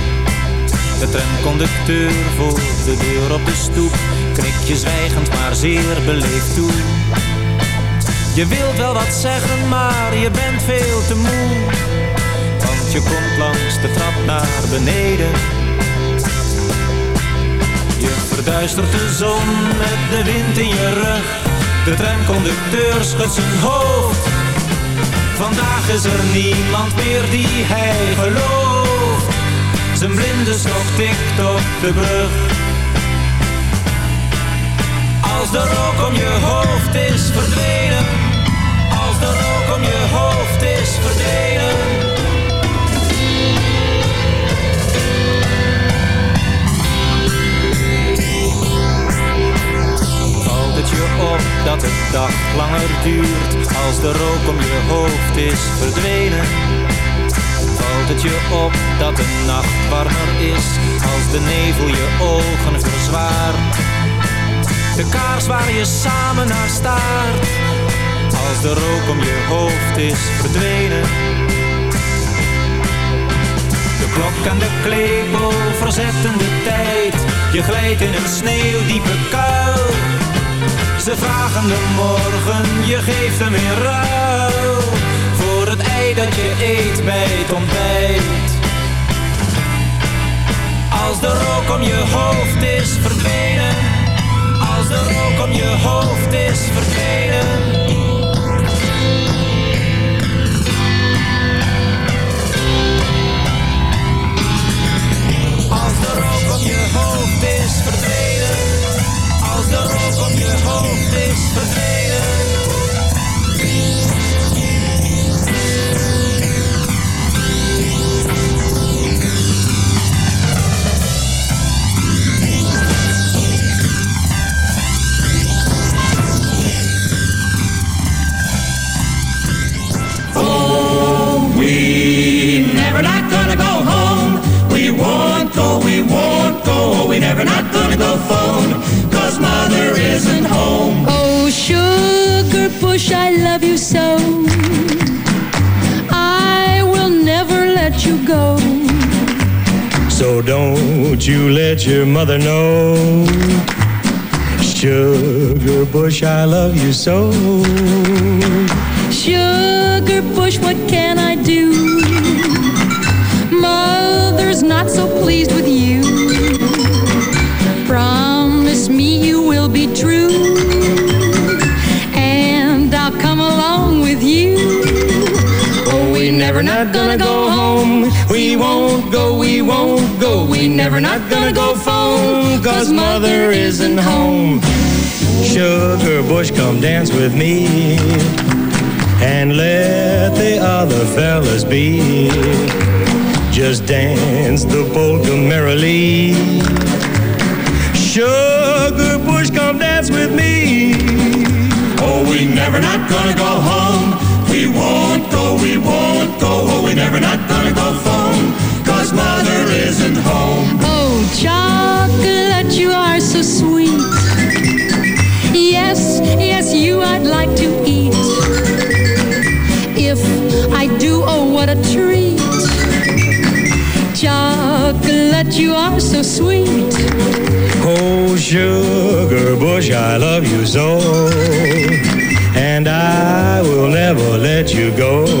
De tramconducteur voor de deur op de stoep knikt je zwijgend maar zeer beleefd toe. Je wilt wel wat zeggen, maar je bent veel te moe. Want je komt langs de trap naar beneden. Je verduistert de zon met de wind in je rug. De tramconducteur schudt zijn hoofd. Vandaag is er niemand meer die hij gelooft. Zijn blinde stok tikt op de brug. Als de rook om je hoofd is verdwenen. Als de rook om je hoofd is verdwenen. Valt het je op dat de dag langer duurt als de rook om je hoofd is verdwenen? Het je op dat de nacht warmer is als de nevel je ogen verzwaart? De kaars waar je samen naar staart als de rook om je hoofd is verdwenen. De klok en de klepel verzetten de tijd. Je glijdt in een sneeuwdiepe kuil. Ze vragen de morgen, je geeft hem in ruil. Dat je eet bij het ontbijt. Als de rook om je hoofd is verdwenen. Als de rook om je hoofd is verdwenen. Mother know. Sugar bush, I love you so. Sugar bush, what can I do? Mother's not so pleased with you. Promise me you will be true. And I'll come along with you. Oh, we never not gonna go home. We won't go, we won't go. We never not gonna go. Cause mother isn't home. Sugar bush, come dance with me. And let the other fellas be. Just dance the polka merrily. Sugar bush, come dance with me. Oh, we never not gonna go home. We won't go, we won't go. Oh, we never not gonna go phone. Cause mother isn't home. I love you so. And I will never let you go.